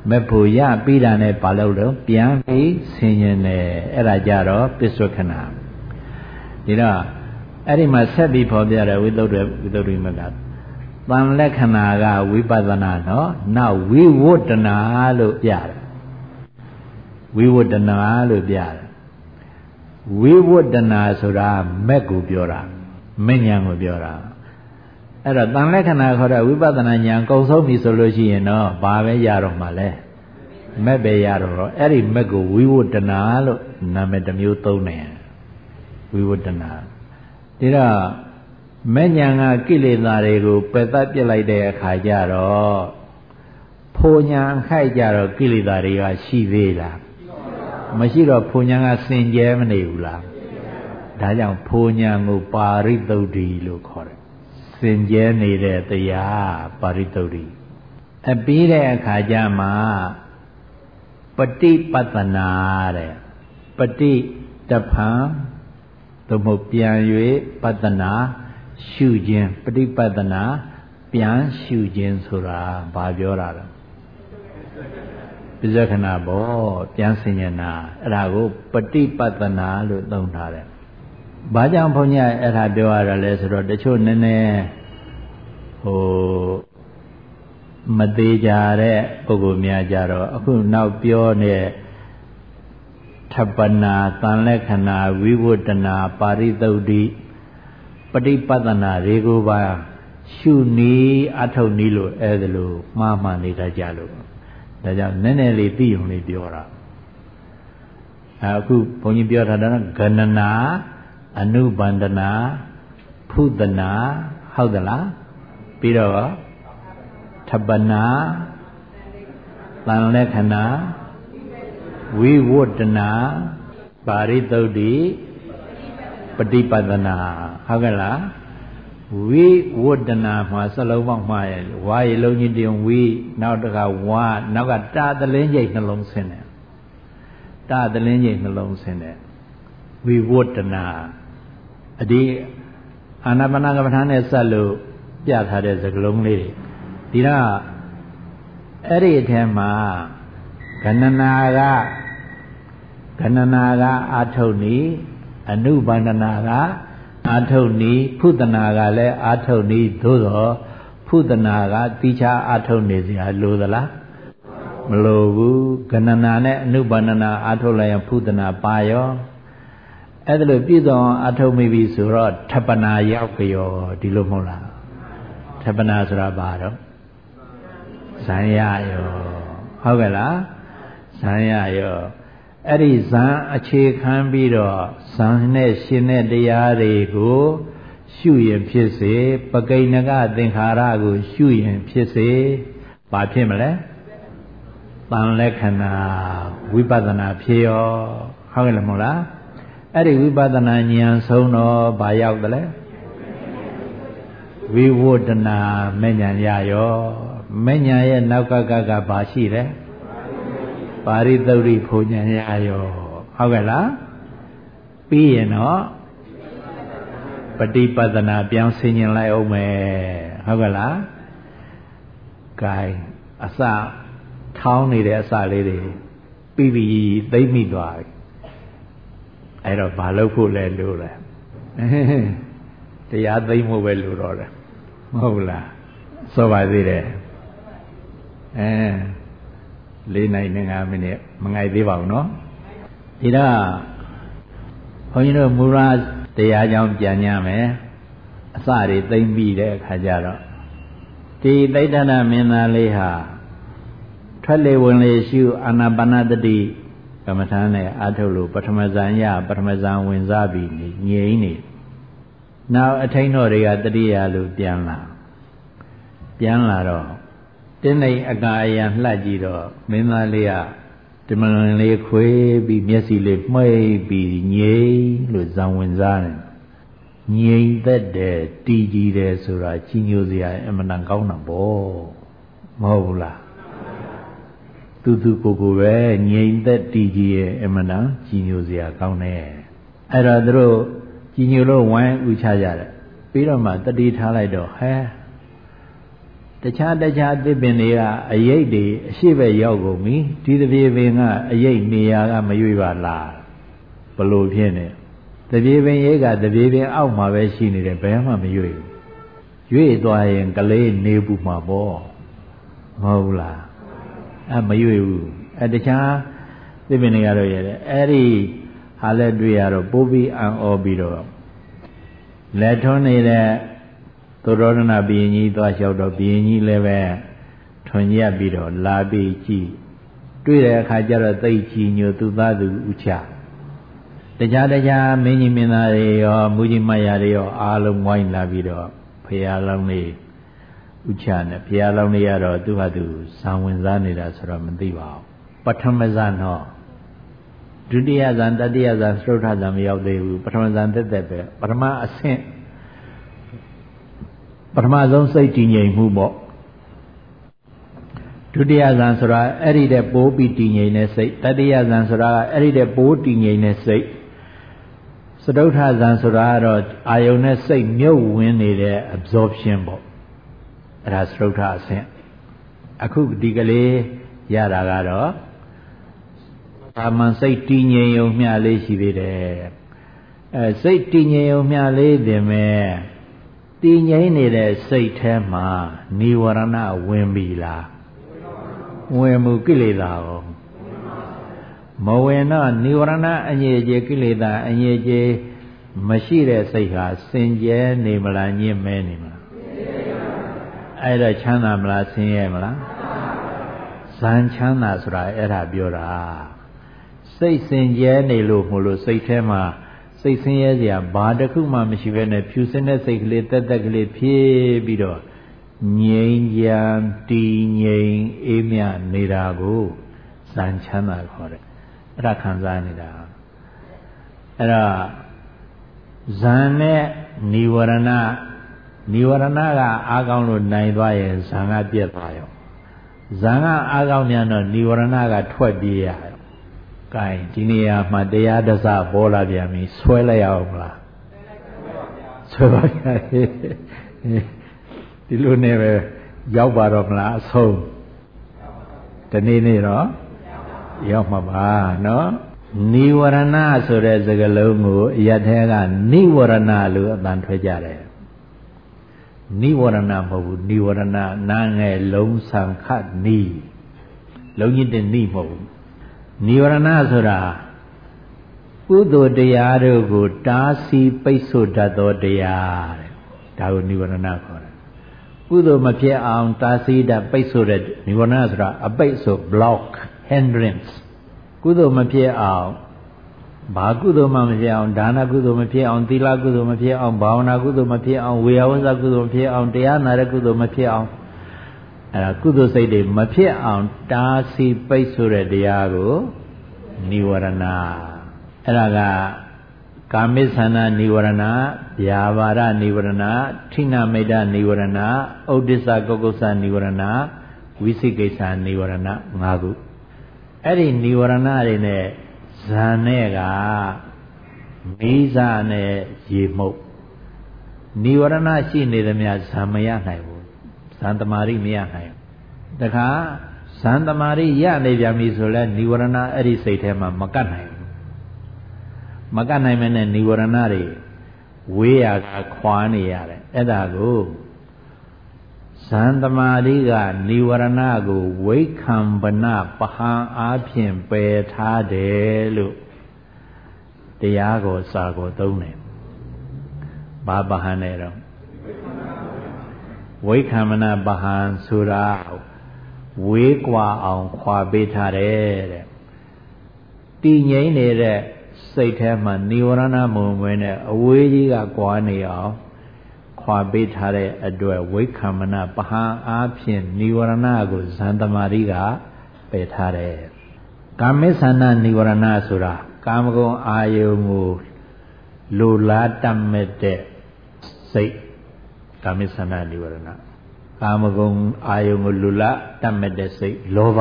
မက်ဖို့ရပြီးတာနဲ့ဘာလို့တော့ပြန်ပြီးဆင်ញင်တယ်အဲ့ဒါကြတော့ပစ္စုခဏဒီတော့အဲ့ဒီမှာဆက်ပြီးဖော်ပြတယ်ဝိသုဒ္ဓဝိသုဒ္ဓိမက တန်လက္ခဏာကဝိပဿနာနော်နောက်ဝိဝတ္တနာလို့ပြတယ်ဝိဝတ္တနာလို့ပြတယ်ဝိဝတ္တနာဆိုတာမက်ကိုပြောတာမဉ္ဇဉ်ကိုပြောတာအဲ့တော့တန်လက္ခဏာခေါ်တဲ့ဝိပဿနာဉာဏ်ကုံဆုံးပြီဆိုလို့ရှိရင်တော့ဘာပဲရတော့မှာလဲမက်ပဲရတော့အဲ့ဒီမက်ကိုဝိဝတ္တနာလို့နာမည်တစ်မျိုးသုံးတယ်ဝိဝတ္တနာဒါတော့ မဲ့ညာကကိလေသာတွေကိုပယ်တတ်ပြစ်လိုက်တဲ့အခါကျတော့ဖိုညာခိုက်ကြတော့ကိလေသာတွေကရှိသေးလားမရှိတော့ဖိုညာကစင်ကြဲမနေဘူးလားဒါကြောင့်ဖိုညာကိုပါရိသုဒ္ဓိလို့ခေါ်တယ်စင်ကြဲနေတဲ့တရားပါရိသုဒ္ဓိအပြီးတဲ့အခါကျမှပฏิပတ္တနာတဲ့ပฏิတဖန်သို့မဟုတ်ပြန်၍ပတ္တနာ ရှုခြင်းပฏิပတနာပြန်ရှုခြင်းဆိုတာဘာပြောတာလဲပြဇခဏဘောပြန်ဆင်ញနာအဲ့ဒါကိုပฏิပတနာလို့သုံးထားတယ်။ဘာကြောင့်ဘုန်းကြီးအဲ့ဒါပြောရတာလဲဆိုတော့တချို့နည်းနည်းဟိုမသေးကြတဲ့ပုဂ္ဂိုလ်များကြတော့အခုနောက်ပြောနေထပနာတန်လက္ခဏာဝိဝတ္တနာပါရိသုဒ္ဓိ ပฏิပတနာတွေကိုပါရှုနေအထုတ်နေလို့အဲ့ဒါလို့မှားမှန်နေတတ်ကြလို့ဒါကြောင့်နည်းနည်းလေးသိုံလေးပြောတာအခုဘုန်းကြီးပြောထားတာကဂဏနာအနုဘန္ဒနာဖုဒနာဟုတ်သလားပြီးတော့ထပနာတန်လက္ခဏာဝိဝတ္တနာပါရိသုဒ္ဓိ ပฏิပဒနာဟုတ်ကဲ့လားဝိဝတ္တနာမှာစလုံးပေါက်မှာရဝါရေလုံးကြီးတင်ဝိနောက်တကဝါနောက်ကတာတလင်းကျိတ်နှလုံးဆင်းတယ်တာတလင်းကျိတ်နှလုံးဆင်းတယ်ဝိဝတ္တနာအဒီအာနာပါနာကပ္ပထာနဲ့ဆက်လို့ပြထားတဲ့စကလုံးလေးတွေဒီတော့အဲ့ဒီအထက်မှာကဏနာကကဏနာကအာထုတ်နေ အနုဘန္ဒနာကအာထုတ်နီးဖုဒနာကလည်းအာထုတ်နီးသို့တော့ဖုဒနာကတိချာအာထုတ်နေစရာလိုသလားမလိုဘူးကဏနာနဲ့အနုဘန္ဒနာအာထုတ်လိုက်ရင်ဖုဒနာပါရောအဲ့ဒါလို့ပြည့်စုံအာထုတ်မိပြီဆိုတော့ထပနာရောက်ကြောဒီလိုမဟုတ်လားထပနာဆိုတာဘာတော့ဇံရရောဟုတ်ကဲ့လားဇံရရော အဲ့ဒီဇံအခြေခံပြီးတော့ဇံနဲ့ရှင်တဲ့တရားတွေကိုရှုရင်ဖြစ်စေပကိဏကသင်္ခါရကိုရှုရင်ဖြစ်စေဘာဖြစ်မလဲတန်လက္ခဏာဝိပဿနာဖြစ်ရောဟုတ်ကဲ့မဟုတ်လားအဲ့ဒီဝိပဿနာဉာဏ်ဆုံးတော့ဘာရောက်တယ်လဲဝိဝဒနာမဲ့ဉာဏ်ရရောမဲ့ဉာဏ်ရဲ့နောက်ကကကဘာရှိတယ် ပါရိသုတ်ရိဖုန်ဉာဏ်ရရောဟုတ်ကဲ့လားပြီးရင်တော့ပฏิပဒနာပြောင်းဆင်ញင်လိုက်အောင်မယ်ဟုတ်ကဲ့လား gain အစထောင်းနေတဲ့အစလေးတွေပြီးပြီးသိမ့်မိသွားပြီအဲ့တော့ဘာလုပ်ဖို့လဲလို့လဲတရားသိမ့်ဖို့ပဲလို့တော့တယ်မဟုတ်လားဆိုပါသေးတယ်အဲ ၄နိုင်၅မိနစ်မငိုက်သေးပါဘူးနော်ဒီတော့ဘုန်းကြီးတို့မူရာတရားကြောင်းပြန်ညမယ်အစတွေသိမ့်ပြီးတဲ့အခါကျတော့ဒီသိဋ္ဌနာမင်းသားလေးဟာထွက်လေဝင်လေရှုအာနာပါနတတိကမ္မထာနဲ့အထုတ်လို့ပထမဇန်ရပထမဇန်ဝင်စားပြီးငြိမ့်နေနောက်အထိန်တော်တွေကတတိယလို့ပြန်လာပြန်လာတော့ တင်းနေအကာအယံလှက်ကြည့်တော့မင်းသားလေးကဒီမလွန်လေးခွေးပြီးမျက်စိလေးမှိတ်ပြီးငြိမ့်လို့ဇံဝင်စားတယ်ငြိမ်သက်တယ်တည်ကြည်တယ်ဆိုတာကြီးညိုစရာအမှန်တန်ကောင်းတာပေါ့မဟုတ်ဘူးလားသူသူကိုကိုပဲငြိမ်သက်တည်ကြည်ရဲ့အမှန်တန်ကြီးညိုစရာကောင်းတယ်အဲ့တော့သူတို့ကြီးညိုလို့ဝိုင်းဥချကြတယ်ပြီးတော့မှတတိထားလိုက်တော့ဟဲ တခြားတခြားသစ်ပင်တွေကအရိပ်တွေအရှိပဲရောက်ကုန်ပြီဒီတပြေပင်ကအရိပ်နေရာကမရွေပါလားဘလို့ဖြစ်နေတပြေပင်ရိပ်ကတပြေပင်အောက်မှာပဲရှိနေတယ်ဘယ်မှမရွေဘူးရွေသွားရင်ကလေးနေပူမှာပေါ့မဟုတ်လားအဲမရွေဘူးအဲတခြားသစ်ပင်တွေကတော့ရတယ်အဲ့ဒီဟာလည်းတွေ့ရတော့ပိုးပြီးအံ့ဩပြီးတော့လက်ထွန်းနေတဲ့ သုရောဒနာဘီရင်ကြီးသွားလျှောက်တော့ဘီရင်ကြီးလည်းပဲထွန်ရက်ပြီးတော့လာပြီးကြည့်တွေ့တဲ့အခါကျတော့သိကြည်ညိုသူသားသူဥချတရားတရားမင်းကြီးမင်းသားတွေရောမူကြီးမယာတွေရောအားလုံးဝိုင်းလာပြီးတော့ဖရာလောင်းလေးဥချနဲ့ဖရာလောင်းလေးကတော့သူ့ဟာသူဇံဝင်စားနေတာဆိုတော့မသိပါဘူးပထမဇန်တော့ဒုတိယဇန်တတိယဇန်သရုတ်ထဇန်မရောက်သေးဘူးပထမဇန်သက်သက်ပဲပထမအဆင့် ပထမဆုံးစိတ်တည်ငြိမ်မှုပေါ့ဒုတိယဇန်ဆိုတာအဲ့ဒီတဲ့ပိုးပြီးတည်ငြိမ်တဲ့စိတ်တတိယဇန်ဆိုတာအဲ့ဒီတဲ့ပိုးတည်ငြိမ်တဲ့စိတ်စတုထဇန်ဆိုတာကတော့အာယုန်နဲ့စိတ်မြုပ်ဝင်နေတဲ့ absorption ပေါ့အဲ့ဒါစတုထအဆင့်အခုဒီကလေးရတာကတော့အာမန်စိတ်တည်ငြိမ်ုံမျှလေးရှိသေးတယ်အဲစိတ်တည်ငြိမ်ုံမျှလေးတင်မဲ့ တည်ငြိမ်နေတဲ့စိတ်ထဲမှာនិဝရဏဝင်ပြီလားဝင်မှုကိလေသာရောမဝင်တော့និဝရဏအငြိအကျေကိလေသာအငြိအကျေမရှိတဲ့စိတ်ဟာစင်ကြဲနေမလားညစ်မဲနေမလားအဲ့တော့ချမ်းသာမလားဆင်းရဲမလားဇန်ချမ်းသာဆိုတာအဲ့ဒါပြောတာစိတ်စင်ကြဲနေလို့မလို့စိတ်ထဲမှာ စိတ်ဆင်းရဲစရာဘာတစ်ခုမှမရှိဘဲနဲ့ဖြူစင်တဲ့စိတ်ကလေးတက်တက်ကလေးဖြည့်ပြီးတော့ငြိမ်းချမ်းတည်ငြိမ်အေးမြနေတာကိုဇန်ချမ်းသာခေါ်တယ်အဲ့ဒါခံစားနေတာအဲ့ဒါဇန်နဲ့និဝရဏនិဝရဏကအားကောင်းလို့နိုင်သွားရင်ဇန်ကပြတ်သွားရောဇန်ကအားကောင်းမြန်တော့និဝရဏကထွက်ပြေးရရော ကဲဒီနေရာမှာတရားတစပေါ်လာပြန်ပြီဆွဲလိုက်ရအောင်မလားဆွဲပါဗျာဒီလိုနဲ့ပဲရောက်ပါတော့မလားအဆုံးတနေ့နေ့တော့ရောက်မှာပါနော်နိဝရဏဆိုတဲ့စကားလုံးကိုအရထဲကနိဝရဏလို့အတန်ထွက်ကြတယ်နိဝရဏမဟုတ်ဘူးနိဝရဏနာငယ်လုံးဆံခတ်နိလုံးကြီးတဲ့နိမဟုတ်ဘူး နိဝရဏဆိုတာကုသိုလ်တရားတို့ကို တားဆီးပိတ်ဆို့တတ်သောတရားတဲ့ဒါကိုနိဝရဏခေါ်တယ်ကုသိုလ်မဖြစ်အောင်တားဆီးတတ်ပိတ်ဆို့တဲ့နိဝရဏဆိုတာအပိတ်ဆို block hindrance ကုသိုလ်မဖြစ်အောင်ဘာကုသိုလ်မှမဖြစ်အောင်ဒါနကုသိုလ်မဖြစ်အောင်သီလကုသိုလ်မဖြစ်အောင်ဘာဝနာကုသိုလ်မဖြစ်အောင်ဝေယဝဇ္ဇကုသိုလ်မဖြစ်အောင်တရားနာတဲ့ကုသိုလ်မဖြစ်အောင် အဲ့ဒါကုသိုလ်စိတ်တွေမဖြစ်အောင်တားဆီးပိတ်ဆို့တဲ့တရားကိုនិဝရဏအဲ့ဒါကကာမိသန္နនិဝရဏဗျာပါဒនិဝရဏထိနာမိတ်တនិဝရဏဥဒိစ္စကုက္ကုသនិဝရဏဝိသိကိစ္စនិဝရဏ၅ခုအဲ့ဒီនិဝရဏတွေနဲ့ဇန်နဲ့ကမိဇာနဲ့ရေမှုတ်និဝရဏရှိနေသမျှဇံမရနိုင်ဘူး ူး ဇံတမာရိမရနိုင်ဘူးတခါဇံတမာရိရနေပြန်ပြီဆိုလဲនិဝရဏအဲ့ဒီစိတ်ထဲမှာမကတ်နိုင်ဘူးမကတ်နိုင်မနဲ့និဝရဏတွေဝေးရကခွာနေရတယ်အဲ့ဒါကိုဇန်တမာရိကនិဝရဏကိုဝိခံပနပဟံအားဖြင့်ပယ်ထားတယ်လို့တရားကိုစာကိုသုံးတယ်ဘာပဟံနဲ့တော့ ဝိခံမနာပဟံဆိုတာဝေးကွာအောင်ခွာပေးထားတယ်တဲ့တည်ငြိမ်နေတဲ့စိတ်ထဲမှာနိဝရဏမုံဝင်တဲ့အဝေးကြီးကကွာနေအောင်ခွာပေးထားတဲ့အတွက်ဝိခံမနာပဟံအားဖြင့်နိဝရဏကိုဇန်သမารီကပယ်ထားတယ်ကာမိသန္နနိဝရဏဆိုတာကာမဂုဏ်အာယုံကိုလိုလားတတ်မဲ့တဲ့စိတ် ကာမိသန္နនិဝရဏကာမဂုဏ်အာယုံကိုလိုလားတတ်မဲ့တဲ့စိတ်လောဘ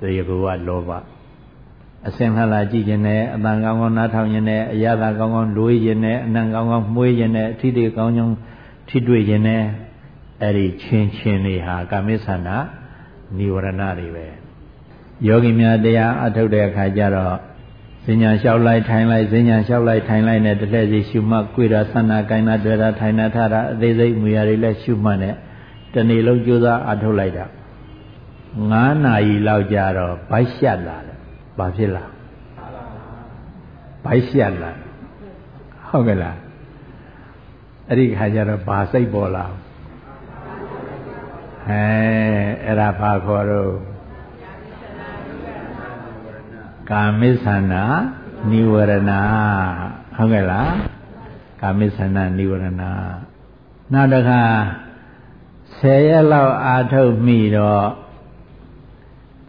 သေကူကလောဘအစင်လှလာကြည့်ခြင်းနဲ့အတန်ကောင်းကောင်းနားထောင်ခြင်းနဲ့အရသာကောင်းကောင်းလိုးခြင်းနဲ့အနံကောင်းကောင်းမှုေးခြင်းနဲ့အထီးတွေကောင်းကောင်းထိတွေ့ခြင်းနဲ့အဲ့ဒီချင်းချင်းတွေဟာကာမိသန္နនិဝရဏတွေပဲယောဂီများတရားအထုတ်တဲ့အခါကျတော့ စဉ္ညာလျှောက်လိုက်ထိုင်လိုက်စဉ္ညာလျှောက်လိုက်ထိုင်လိုက်နဲ့တလှည့်စီရှုမှတ်ကြွေတာဆန္နာကိုင်းတာတွေ့တာထိုင်တာထတာအသေးစိတ်မူရာတွေလည်းရှုမှတ်နဲ့တနေ့လုံးကြိုးစားအထုတ်လိုက်တာ9နာရီလောက်ကြာတော့ဗိုက်ရှက်လာတယ်ဘာဖြစ်လားဗိုက်ရှက်လာဟုတ်ကဲ့လားအဲ့ဒီခါကျတော့ဘာစိတ်ပေါ်လာအဲအဲ့ဒါဘာခေါ်တော့ ကာမိသန္နာនិဝရဏဟုတ်ကဲ့လားကာမိသန္နာនិဝရဏနောက်တစ်ခါ10ရက်လောက်အာထုတ်မိတော့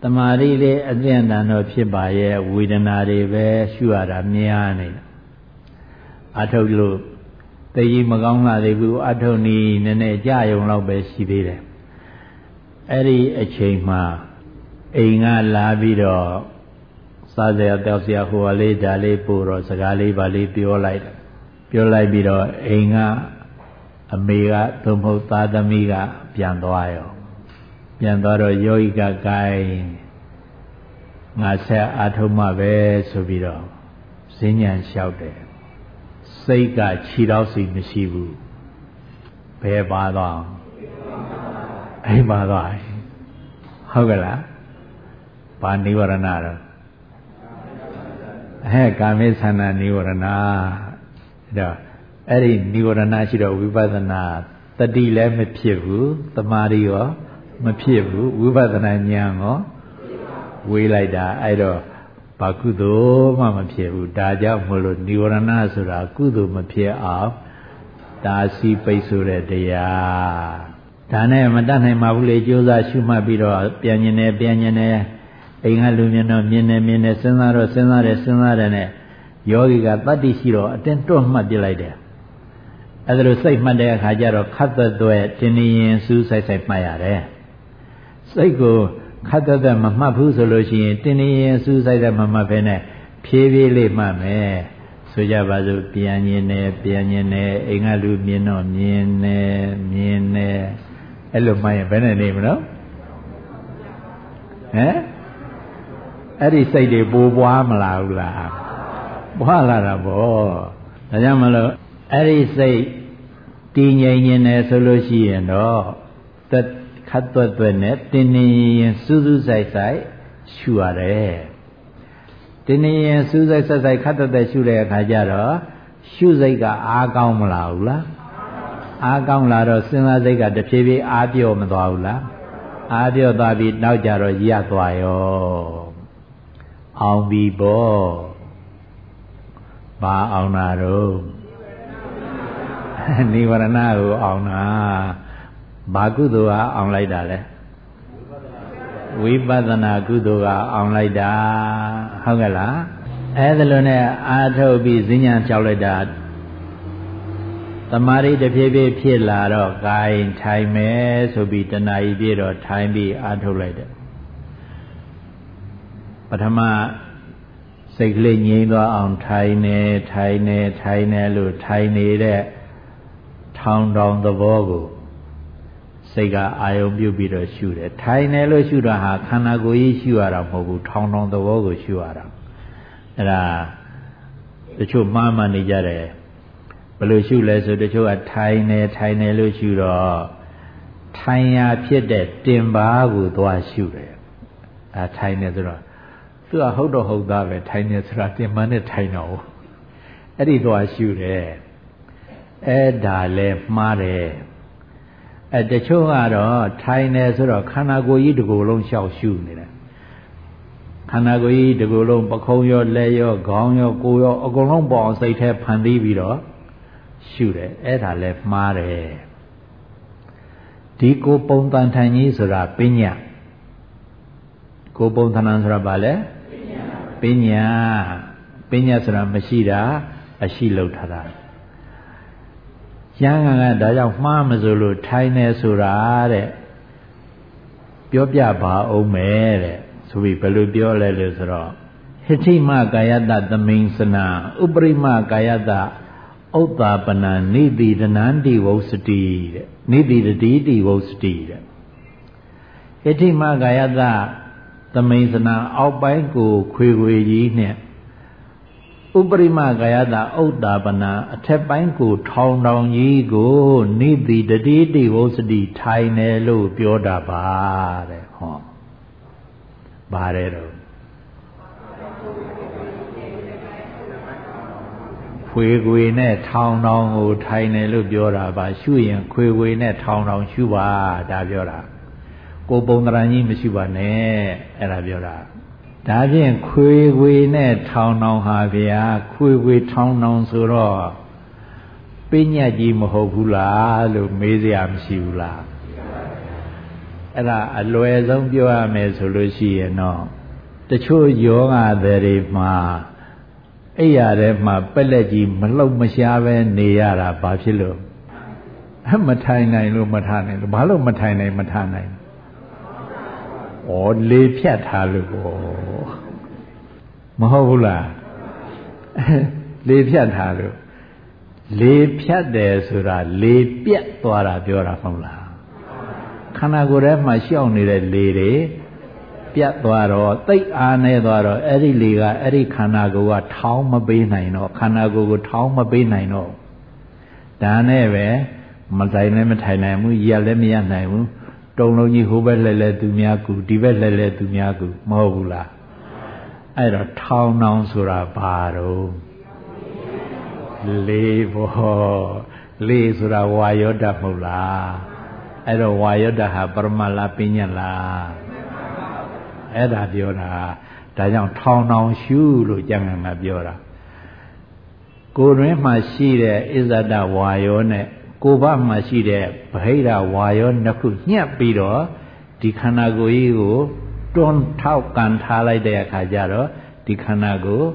တမာရီလေးအသင့်တန်တော့ဖြစ်ပါရဲ့ဝေဒနာတွေပဲရှုရတာများနေအာထုတ်လို့တကြီးမကောင်းလာသေးဘူးအာထုတ်နီးနည်းနည်းကြာယုံလောက်ပဲရှိသေးတယ်အဲ့ဒီအချိန်မှာအိမ်ကလာပြီးတော့ စားစရာတောက်စရာဟိုဟာလေးဒါလေးပို့တော့စကားလေးပါလေးပြောလိုက်တယ်ပြောလိုက်ပြီးတော့အိမ်ကအမေကသို့မဟုတ်သားသမီးကပြန်သွားရောပြန်သွားတော့ယောဂိကကိုင်းငါဆက်အာထုံးမှပဲဆိုပြီးတော့ဈဉ္ဉံလျှောက်တယ်စိတ်ကခြေတော့စီမရှိဘူးဘယ်ပါသွားအိမ်ပါသွားဟုတ်ကဲ့လားဘာနိဝရဏတော့ ဟဲ့ကာမေသန္တာနိဝရဏအဲ့တော့အဲ့ဒီနိဝရဏရှိတော့ဝိပဿနာတတိလည်းမဖြစ်ဘူးတမာရီရောမဖြစ်ဘူးဝိပဿနာဉာဏ်ရောဝေးလိုက်တာအဲ့တော့ဘာကုသိုလ်မှမဖြစ်ဘူးဒါကြောင့်မလို့နိဝရဏဆိုတာကုသိုလ်မဖြစ်အောင်ဒါစီပိတ်ဆိုတဲ့တရားဒါနဲ့မတတ်နိုင်ပါဘူးလေကြိုးစားရှုမှတ်ပြီးတော့ပြန်ញင်တယ်ပြန်ញင်တယ် အိမ်ကလူမြင်တော့မြင်နေမြင်နေစဉ်းစားတော့စဉ်းစားတယ်စဉ်းစားတယ်နဲ့ယောဂီကတတ္တိရှိတော့အတင်းတွန့်မှတ်ပြလိုက်တယ်အဲဒါလိုစိတ်မှတ်တဲ့အခါကျတော့ခတ်သက်သွဲတင်းနေရင်စူးဆိုင်ဆိုင်မှတ်ရတယ်စိတ်ကိုခတ်သက်သက်မမှတ်ဘူးဆိုလို့ရှိရင်တင်းနေရင်စူးဆိုင်တဲ့မမှတ်ဘဲနဲ့ဖြည်းဖြည်းလေးမှတ်မယ်ဆိုကြပါစို့ပြန်ញင်နေပြန်ញင်နေအိမ်ကလူမြင်တော့မြင်နေမြင်နေအဲ့လိုမှရင်ဘယ်နဲ့နေမလို့ဟမ် အဲ့ဒီစိတ်တွေပိုးပွားမလာဘူးလားပွားလာတာပေါ့ဒါကြောင့်မလို့အဲ့ဒီစိတ်တည်ငြိမ်နေတယ်ဆိုလို့ရှိရင်တော့သက်ခတ်သွက်သွက်နဲ့တင်းနေရင်စူးစူးဆိုင်ဆိုင်ရှူရတယ်တင်းနေရင်စူးဆိုင်ဆိုင်ဆိုင်ခတ်သွက်သွက်ရှူတဲ့အခါကျတော့ရှုစိတ်ကအားကောင်းမလာဘူးလားအားကောင်းလာတော့စဉ်းစားစိတ်ကတဖြည်းဖြည်းအားပြော့မသွားဘူးလားအားပြော့သွားပြီးနောက်ကြတော့ရသွားရော အောင်ပြီပေါ့ဘာအောင်တာတော့နိဝရဏကိုအောင်တာဘာကုသိုလ်ကအောင်လိုက်တာလဲဝိပဿနာကုသိုလ်ကအောင်လိုက်တာဟုတ်ကဲ့လားအဲဒါလိုနဲ့အာထုတ်ပြီးဈဉ္ညာကြောက်လိုက်တာတမာရီတဖြည်းဖြည်းဖြစ်လာတော့ gain ထိုင်မယ်ဆိုပြီးတဏှာကြီးပြည့်တော့ထိုင်ပြီးအာထုတ်လိုက်တယ် ပထမစိတ်ကလေးငြိမ်းသွားအောင်ထိုင်နေထိုင်နေထိုင်နေလို့ထိုင်နေတဲ့ထောင်တောင်သဘောကိုစိတ်ကအာယုံပြုတ်ပြီးတော့ရှုတယ်ထိုင်နေလို့ရှုတာဟာခန္ဓာကိုယ်ကြီးရှုရတာမဟုတ်ဘူးထောင်တောင်သဘောကိုရှုရတာအဲ့ဒါတချို့မှားမှန်နေကြတယ်ဘယ်လိုရှုလဲဆိုတချို့ကထိုင်နေထိုင်နေလို့ရှုတော့ထိုင်ရာဖြစ်တဲ့တင်ပါကိုသွားရှုတယ်အဲထိုင်နေဆိုတော့ သူကဟုတ်တော့ဟုတ်သားပဲထိုင်နေဆိုတာတင်မနဲ့ထိုင်တော့အဲ့ဒီသွားရှုတယ်အဲ့ဒါလဲမှားတယ်အဲတချို့ကတော့ထိုင်နေဆိုတော့ခန္ဓာကိုယ်ကြီးတစ်ကိုယ်လုံးရှောက်ရှုနေတယ်ခန္ဓာကိုယ်ကြီးတစ်ကိုယ်လုံးပခုံးရောလက်ရောခေါင်းရောကိုယ်ရောအကုန်လုံးပေါ်အောင်စိတ်ထဲဖန်တီးပြီးတော့ရှုတယ်အဲ့ဒါလဲမှားတယ်ဒီကိုပုံတန်ထန်ကြီးဆိုတာပညာကိုပုံသဏ္ဍာန်ဆိုတာဘာလဲ ပညာပညာဆိုတာမရှိတာအရှိလောက်ထားတာကျမ်းဂန်ကဒါကြောင့်မှားမဆိုလို့ထိုင်နေဆိုတာတဲ့ပြောပြပါအောင်မယ်တဲ့ဆိုပြီးဘယ်လိုပြောလဲလို့ဆိုတော့ဟိဋ္ဌိမကာယတသမိန်စနာဥပရိမကာယတဥဒ္ဒါပနံနိတိတနန္တိဝုစတိတဲ့နိတိတတိတိဝုစတိတဲ့ဟိဋ္ဌိမကာယတ သမိန်စနာအောက်ပိုင်းကိုခွေခွေကြီးနဲ့ဥပရိမကာယတာဥဒ္ဒါပနာအထက်ပိုင်းကို ထောင်ထောင်ကြီးကိုနိတိတတိတိဝုစတိထိုင်တယ်လို့ပြောတာပါတဲ့ဟောပါတယ်တော့ခွေခွေနဲ့ထောင်ထောင်ကိုထိုင်တယ်လို့ပြောတာပါရှုရင်ခွေခွေနဲ့ထောင်ထောင်ရှုပါဒါပြောတာ ကိုပုံတရံကြီးမရှိပါနဲ့အဲ့ဒါပြောတာဒါဖြင့်ခွေခွေနဲ့ထောင်ထောင်ဟာဗျာခွေခွေထောင်ထောင်ဆိုတော့ပညာကြီးမဟုတ်ဘူးလားလို့မေးစရာမရှိဘူးလားအဲ့ဒါအလွယ်ဆုံးပြောရမယ်ဆိုလို့ရှိရင်တော့တချို့ယောဂတွေမှာအဲ့ရတဲ့မှာပက်လက်ကြီးမလှုပ်မရှားပဲနေရတာဘာဖြစ်လို့မထိုင်နိုင်လို့မထားနိုင်လို့ဘာလို့မထိုင်နိုင်မထားနိုင် ဩလေဖြတ်ထားလို့ပေါ့မဟုတ်ဘူးလားလေဖြတ်ထားလို့လေဖြတ်တယ်ဆိုတာလေပြက်သွားတာပြောတာမဟုတ်လားခန္ဓာကိုယ်ထဲမှာရှောက်နေတဲ့လေတွေပြတ်သွားတော့တိတ်အားနေသွားတော့အဲ့ဒီလေကအဲ့ဒီခန္ဓာကိုယ်ကထောင်းမပေးနိုင်တော့ခန္ဓာကိုယ်ကိုထောင်းမပေးနိုင်တော့ဒါနဲ့ပဲမတိုင်လည်းမထိုင်နိုင်ဘူးရက်လည်းမရနိုင်ဘူး တုံလုံးကြီးဟိုဘက်လှဲ့လှဲ့သူများကူဒီဘက်လှဲ့လှဲ့သူများကူမဟုတ်ဘူးလားအဲ့တော့ထောင်းနောင်ဆိုတာဘာတော့လေးဘောလေးဆိုတာဝါယောဓာတ်မဟုတ်လားအဲ့တော့ဝါယောဓာတ်ဟာပရမလားပညာလားအဲ့ဒါပြောတာဒါကြောင့်ထောင်းနောင်ရှုလို့ကျမ်းဂန်ကပြောတာကိုယ်တွင်မှရှိတဲ့အစ္ဆဒဝါယောနဲ့ ကိုယ်ဘမှာရှိတဲ့ဗဟိတဝါယောနှစ်ခုညှက်ပြီးတော့ဒီခန္ဓာကိုယ်ကြီးကိုတွန်းထောက်ကန်ထားလိုက်တဲ့အခါကျတော့ဒီခန္ဓာကိုယ်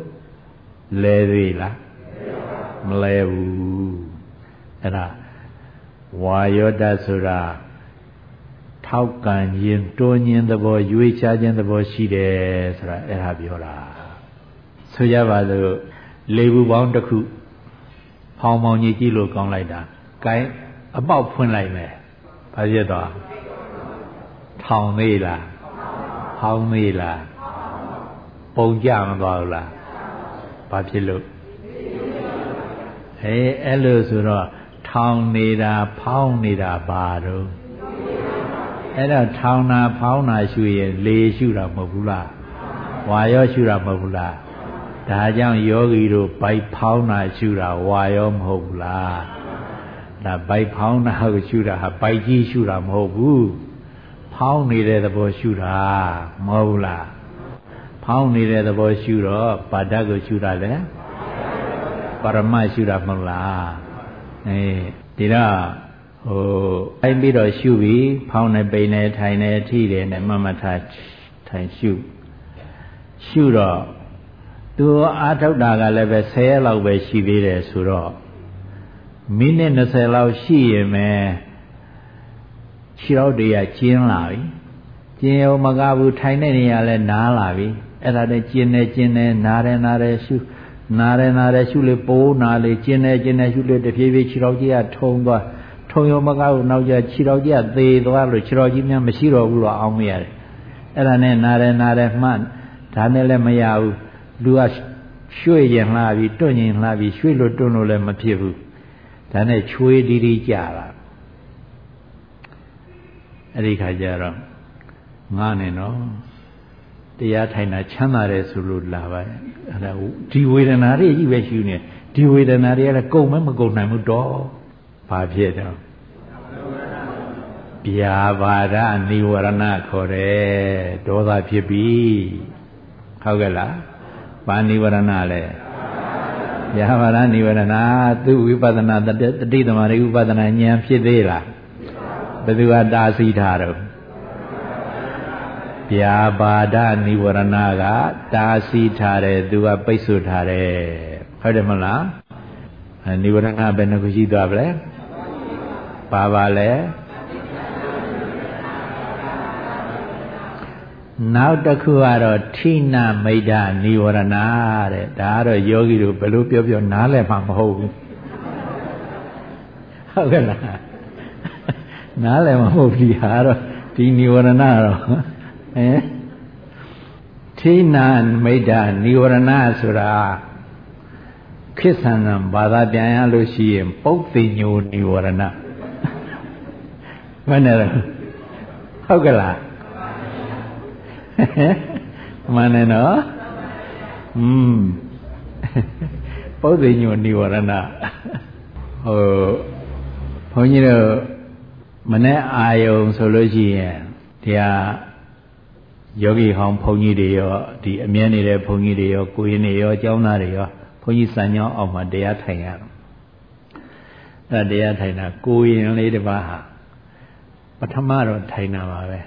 လဲသေးလားမလဲဘူးအဲ့ဒါဝါယောတဆိုတာထောက်ကန်ခြင်းတွန်းခြင်းသဘောရွေးချခြင်းသဘောရှိတယ်ဆိုတာအဲ့ဒါပြောတာဆိုကြပါစို့လေဘူးပေါင်းတစ်ခုဖောင်မောင်ကြီးကြည့်လို့ကောင်းလိုက်တာ ကိုင်းအပေါက်ဖွင့်လိုက်မယ်ဘာဖြစ်သွားထောင်သေးလားဟောင်းသေးလားပုံကြမသွားဘူးလားဘာဖြစ်လို့အဲအဲ့လိုဆိုတော့ထောင်နေတာဖောင်းနေတာဘာတော့အဲ့တော့ထောင်တာဖောင်းတာရှုရင်လေရှုတာမဟုတ်ဘူးလားဝါရောရှုတာမဟုတ်ဘူးလားဒါကြောင့်ယောဂီတို့ဘိုက်ဖောင်းတာရှုတာဝါရောမဟုတ်ဘူးလား ဒါဘိုက်ဖောင်းတာကိုရှုတာဟာဘိုက်ကြီးရှုတာမဟုတ်ဘူးဖောင်းနေတဲ့သဘောရှုတာမဟုတ်ဘူးလားဖောင်းနေတဲ့သဘောရှုတော့ပါဒတ်ကိုရှုတာလေပရမတ်ရှုတာမဟုတ်လားအေးဒီတော့ဟိုအိုက်ပြီးတော့ရှုပြီးဖောင်းနေပိန်နေထိုင်နေထိတယ်နဲ့မမထားထိုင်ရှုရှုတော့သူအာထုတ်တာကလည်းပဲ10ရက်လောက်ပဲရှိသေးတယ်ဆိုတော့ မိနစ်20လောက်ရှိရင်ပဲခြေတော်တွေကကျင်းလာပြီကျင်းရောမကဘူးထိုင်တဲ့နေရာလဲနားလာပြီအဲ့ဒါနဲ့ကျင်းနေကျင်းနေနားတယ်နားတယ်ရှုနားတယ်နားတယ်ရှုလေပိုးနာလေကျင်းနေကျင်းနေရှုလေတဖြည်းဖြည်းခြေတော်ကြီးကထုံသွားထုံရောမကဘူးနောက်ကျခြေတော်ကြီးကသေသွားလို့ခြေတော်ကြီးများမရှိတော့ဘူးလို့အောင်းမရတယ်အဲ့ဒါနဲ့နားတယ်နားတယ်မှဒါနဲ့လည်းမရဘူးလူကရွှေ့ရင်လှပြီတွန့်ရင်လှပြီရွှေ့လို့တွန့်လို့လည်းမဖြစ်ဘူး ဒါနဲ့ချွေးတီးတီးကြတာအဲ့ဒီခါကျတော့ငါနဲ့နော်တရားထိုင်တာချမ်းသာတယ်ဆိုလို့လာပါရဲ့အဲ့ဒါဒီဝေဒနာတွေကြီးပဲရှိနေဒီဝေဒနာတွေကလည်းကုန်မမကုန်နိုင်ဘူးတော့ဘာဖြစ်တော့ဗျာပါဒနိဝရဏခေါ်တယ်ဒေါသဖြစ်ပြီဟုတ်ကဲ့လားပါနိဝရဏလဲ ဗျာပါဒနိဝရဏသူဝိပဿနာတတိသမารိဥပဒနာဉာဏ်ဖြစ်သေးလားဘယ်သူကတားဆီးထားတော့ဗျာပါဒနိဝရဏကတားဆီးထားတယ်သူကပိတ်ဆို့ထားတယ်ဟုတ်တယ်မလားနိဝရဏဘယ်နှခုရှိသွားပါလဲပါပါလဲ နောက်တစ်ခုကတော့ထိနာမိတ်ဒနိဝရဏတဲ့ဒါကတော့ယောဂီတို့ဘယ်လိုပြောပြောနားလည်မှာမဟုတ်ဘူးဟုတ်ကဲ့လားနားလည်မှာမဟုတ်ဘူးဟာတော့ဒီနိဝရဏတော့ဟမ်ထိနာမိတ်ဒနိဝရဏဆိုတာခိသန္နံဘာသာပြန်ရလို့ရှိရင်ပုတ်သိညိုနိဝရဏဘယ်နဲ့လဲဟုတ်ကဲ့လား မှန်တယ်နော်อืมပုဒ်သိညိုនិဝရဏဟိုဘုန်းကြီးတို့မနေ့အာယုံဆိုလို့ရှိရင်တရားယောဂီဟောင်းဘုန်းကြီးတွေရောဒီအမြဲနေတဲ့ဘုန်းကြီးတွေရောကိုရင်တွေရောကျောင်းသားတွေရောဘုန်းကြီးစံကြောင်းအောက်မှာတရားထိုင်ရတော့အဲတရားထိုင်တာကိုရင်လေးတစ်ပါးဟာပထမတော့ထိုင်တာပါပဲ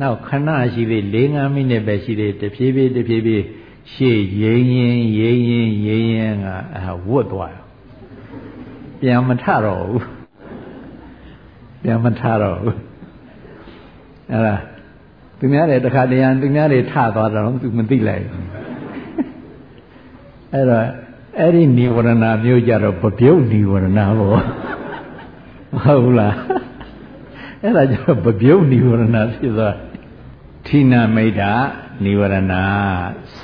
နောက်ခဏရှိသေး၄၅မိနစ်ပဲရှိသေးတဖြည်းဖြည်းတဖြည်းဖြည်းရှေ့ရိမ့်ရင်ရိမ့်ရင်ရိမ့်ရင်ကအဲဝတ်သွားပြန်မထတော့ဘူးပြန်မထတော့ဘူးအဲ့ဒါသူများတွေတခါတရံသူများတွေထသွားတော့သူမသိလိုက်ဘူးအဲ့တော့အဲ့ဒီនិဝရဏမျိုးကြတော့ပပြုတ်និဝရဏပေါ့ဟုတ်လား အဲ့ဒါကျတော့ပပြုတ်နိဝရဏဖြစ်သွားဌိနမိတ်တာနိဝရဏ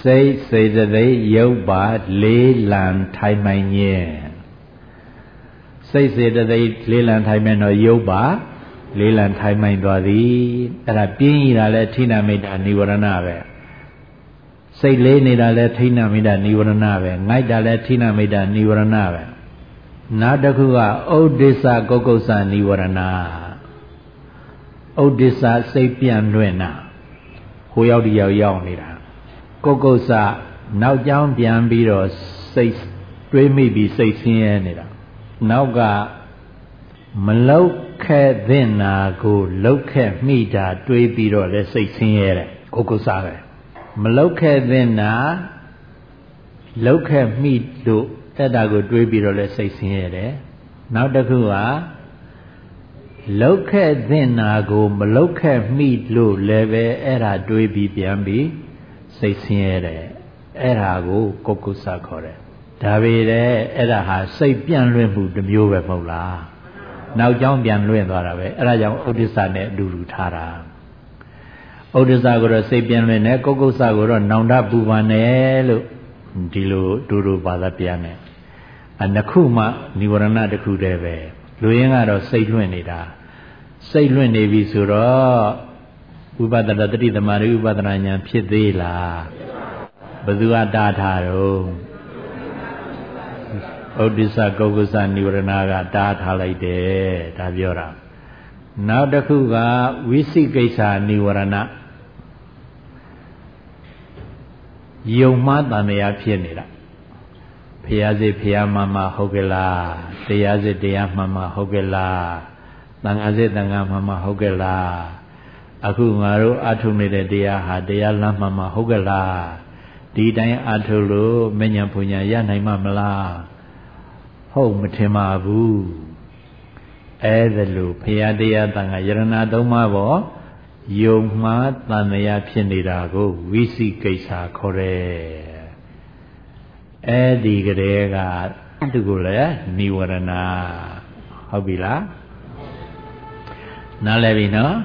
စိတ်စေတသိက်ရုပ်ပါလေးလံထိုင်မှန်ညင်စိတ်စေတသိက်လေးလံထိုင်မှန်တော့ရုပ်ပါလေးလံထိုင်မှန်သွားသည်အဲ့ဒါပြင်းရတာလဲဌိနမိတ်တာနိဝရဏပဲစိတ်လေးနေတာလဲဌိနမိတ်တာနိဝရဏပဲငိုက်တာလဲဌိနမိတ်တာနိဝရဏပဲနောက်တစ်ခုကဥဒိစ္စကုတ်ကုတ်ဆာနိဝရဏ ဥဒိစ္စစိတ်ပြန့်လွင့်တာဟိုရောက်ဒီရောက်ရောက်နေတာကုတ်ကုတ်စနောက်ကြောင်းပြန်ပြီးတော့စိတ်တွေးမိပြီးစိတ်ဆင်းရဲနေတာနောက်ကမလောက်ခဲ့သင့်တာကိုလောက်ခဲ့မိတာတွေးပြီးတော့လည်းစိတ်ဆင်းရဲတယ်ကုတ်ကုတ်စပဲမလောက်ခဲ့သင့်တာလောက်ခဲ့မိလို့အဲ့ဒါကိုတွေးပြီးတော့လည်းစိတ်ဆင်းရဲတယ်နောက်တစ်ခုက လောက်ခဲ့သင့်တာကို မလောက်ခဲ့မိလို့လည်းပဲအဲ့ဒါတွေးပြီးပြန်ပြီးစိတ်ဆင်းရဲတယ်အဲ့ဒါကိုကုက္ကုဆခေါ်တယ်ဒါပေတဲ့အဲ့ဒါဟာစိတ်ပြန့်လွင့်မှုတစ်မျိုးပဲမဟုတ်လားနောက်ကြောင်းပြန်လွင့်သွားတာပဲအဲ့ဒါကြောင့်ဥဒိစ္စနဲ့အတူတူထားတာဥဒိစ္စကိုတော့စိတ်ပြန်လွင့်တယ်ကုက္ကုဆကိုတော့နောင်တပူပန်တယ်လို့ဒီလိုဒူဒူဘာသာပြန်တယ်အနှစ်ခုမှនិဝရဏတစ်ခုတည်းပဲလူရင်းကတော့စိတ်လွင့်နေတာ စိတ်လွင့်နေပြီဆိုတော့ဝိပဿနာတတိသမารိဝိပဿနာဉာဏ်ဖြစ်သေးလားဘယ်သူကတားထားတော့ဩဒိစ္စကုက္ကုစနိဝရဏကတားထားလိုက်တယ်ဒါပြောတာနောက်တစ်ခုကဝိသိကိစ္စနိဝရဏယုံမှားတန်မြာဖြစ်နေတာဘဖျားစစ်ဖျားမှမှဟုတ်ကလားတရားစစ်တရားမှမှဟုတ်ကလား သံဃာစစ်သံဃာမှမှဟုတ်ကလားအခုငါတို့အထုနေတဲ့တရားဟာတရားလမ်းမှမှဟုတ်ကလားဒီတိုင်းအထုလို့မဉ္ဇဉ်ပူညာရနိုင်မှာမလားဟုတ်မထင်ပါဘူးအဲဒါလို့ဖရာတရားတန်ခါယရဏသုံးပါးပေါ့ယုံမှားတန်မြာဖြစ်နေတာကိုဝိသိကိစ္စခေါ်တယ်အဲဒီကလေးကသူကိုလည်းនិဝရဏဟုတ်ပြီလား နားလည်ပြီနော်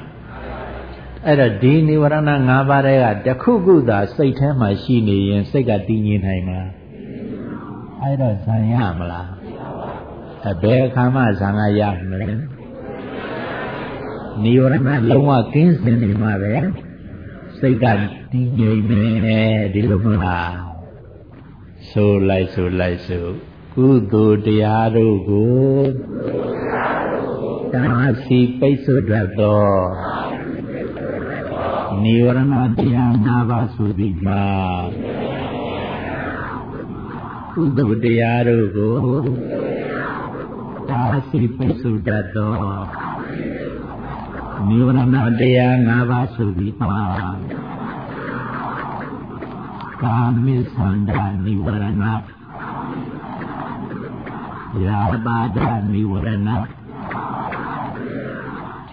အဲ့တော့ဒီនិဝရဏ၅ပါးတွေကတခုခုသာစိတ်ထဲမှာရှိနေရင်စိတ်ကတည်ငြိမ်နိုင်မှာအဲ့တော့ဇံရမလားအဘယ်အခါမှဇံကရမလဲនិဝရဏလုံးဝကင်းစင်နေမှာပဲစိတ်ကတည်ငြိမ်နေဒီလိုမလားဆိုလိုက်ဆိုလိုက်ဆိုကုသိုလ်တရားတို့ကို တာစီပိတ်ဆို့တတ်သောနိဝရဏတရားနာပါဆိုသည်မှာကုသိုလ်တရားတို့ကိုတာစီပိတ်ဆို့တတ်သောနိဝရဏတရား၅ပါးဆိုသည်မှာကာမိသန္တာနိဝရဏရာပါဒနိဝရဏ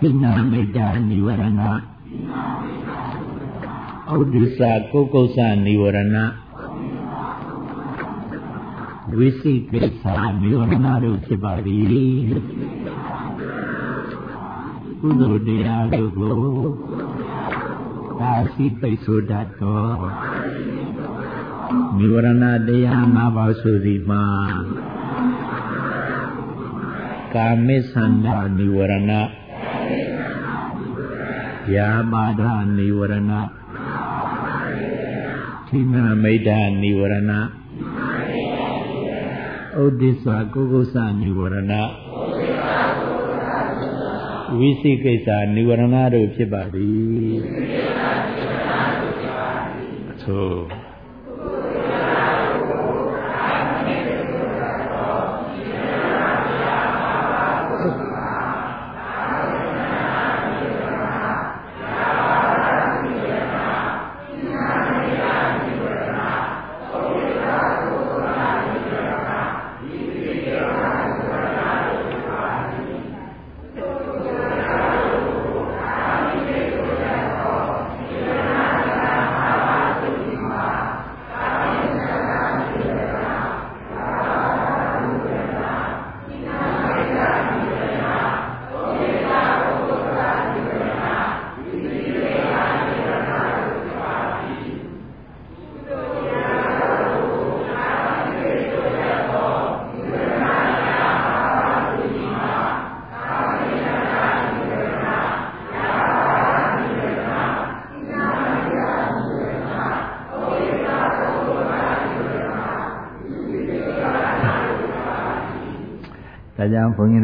သင်္နာမေတ္တာနိဝရဏဩဒိသကုက္ကုသနိဝရဏဝိသိကိစ္စနိဝရဏတို့ဖြစ်ပါသည်ကုသိုလ်တရားတို့ကိုသာသိပိတ်ဆိုတတ်သောနိဝရဏတရား၅ပါးဆိုသည်မှာကာမိသန္တာနိဝရဏ ယာပါဒနိဝရဏသီနာမိတ်တာနိဝရဏဥဒိစ္စကုကုသနိဝရဏဝိသိကိစ္စနိဝရဏတို့ဖြစ်ပါသည်သို့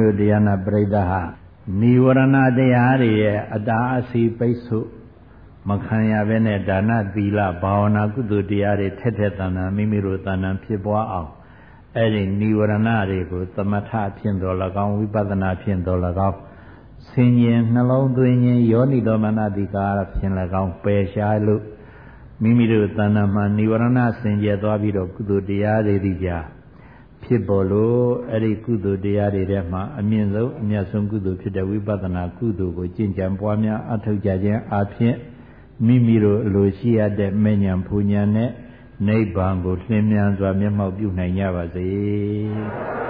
တို့တရားနာပရိသတ်ဟာနိဝရဏတရားတွေရဲ့အတားအဆီးပိတ်ဆို့မခံရဘဲနဲ့ဒါနသီလဘာဝနာကုသိုလ်တရားတွေထက်ထက်တန်တန်မိမိတို့တန်တန်ဖြစ်ပွားအောင်အဲ့ဒီနိဝရဏတွေကိုသမထဖြစ်တော်၎င်းဝိပဿနာဖြစ်တော်၎င်းဆင်ញင်နှလုံးသွင်းခြင်းယောနိတော်မနတိကာဖြင့်၎င်းပယ်ရှားလို့မိမိတို့တဏ္ဍမှာနိဝရဏဆင်ကျဲသွားပြီးတော့ကုသိုလ်တရားတွေသည်ကြား ဖြစ်ပေါ်လို့အဲ့ဒီကုသိုလ်တရားတွေထဲမှာအမြင့်ဆုံးအမြတ်ဆုံးကုသိုလ်ဖြစ်တဲ့ဝိပဿနာကုသိုလ်ကိုကျင့်ကြံပွားများအထောက်ကြခြင်းအပြင်မိမိတို့အလိုရှိရတဲ့မဉ္ဇဉ်ဖူဉ္ဇဉ်နဲ့နိဗ္ဗာန်ကိုလင်းမြန်စွာမျက်မှောက်ပြုနိုင်ကြပါစေ။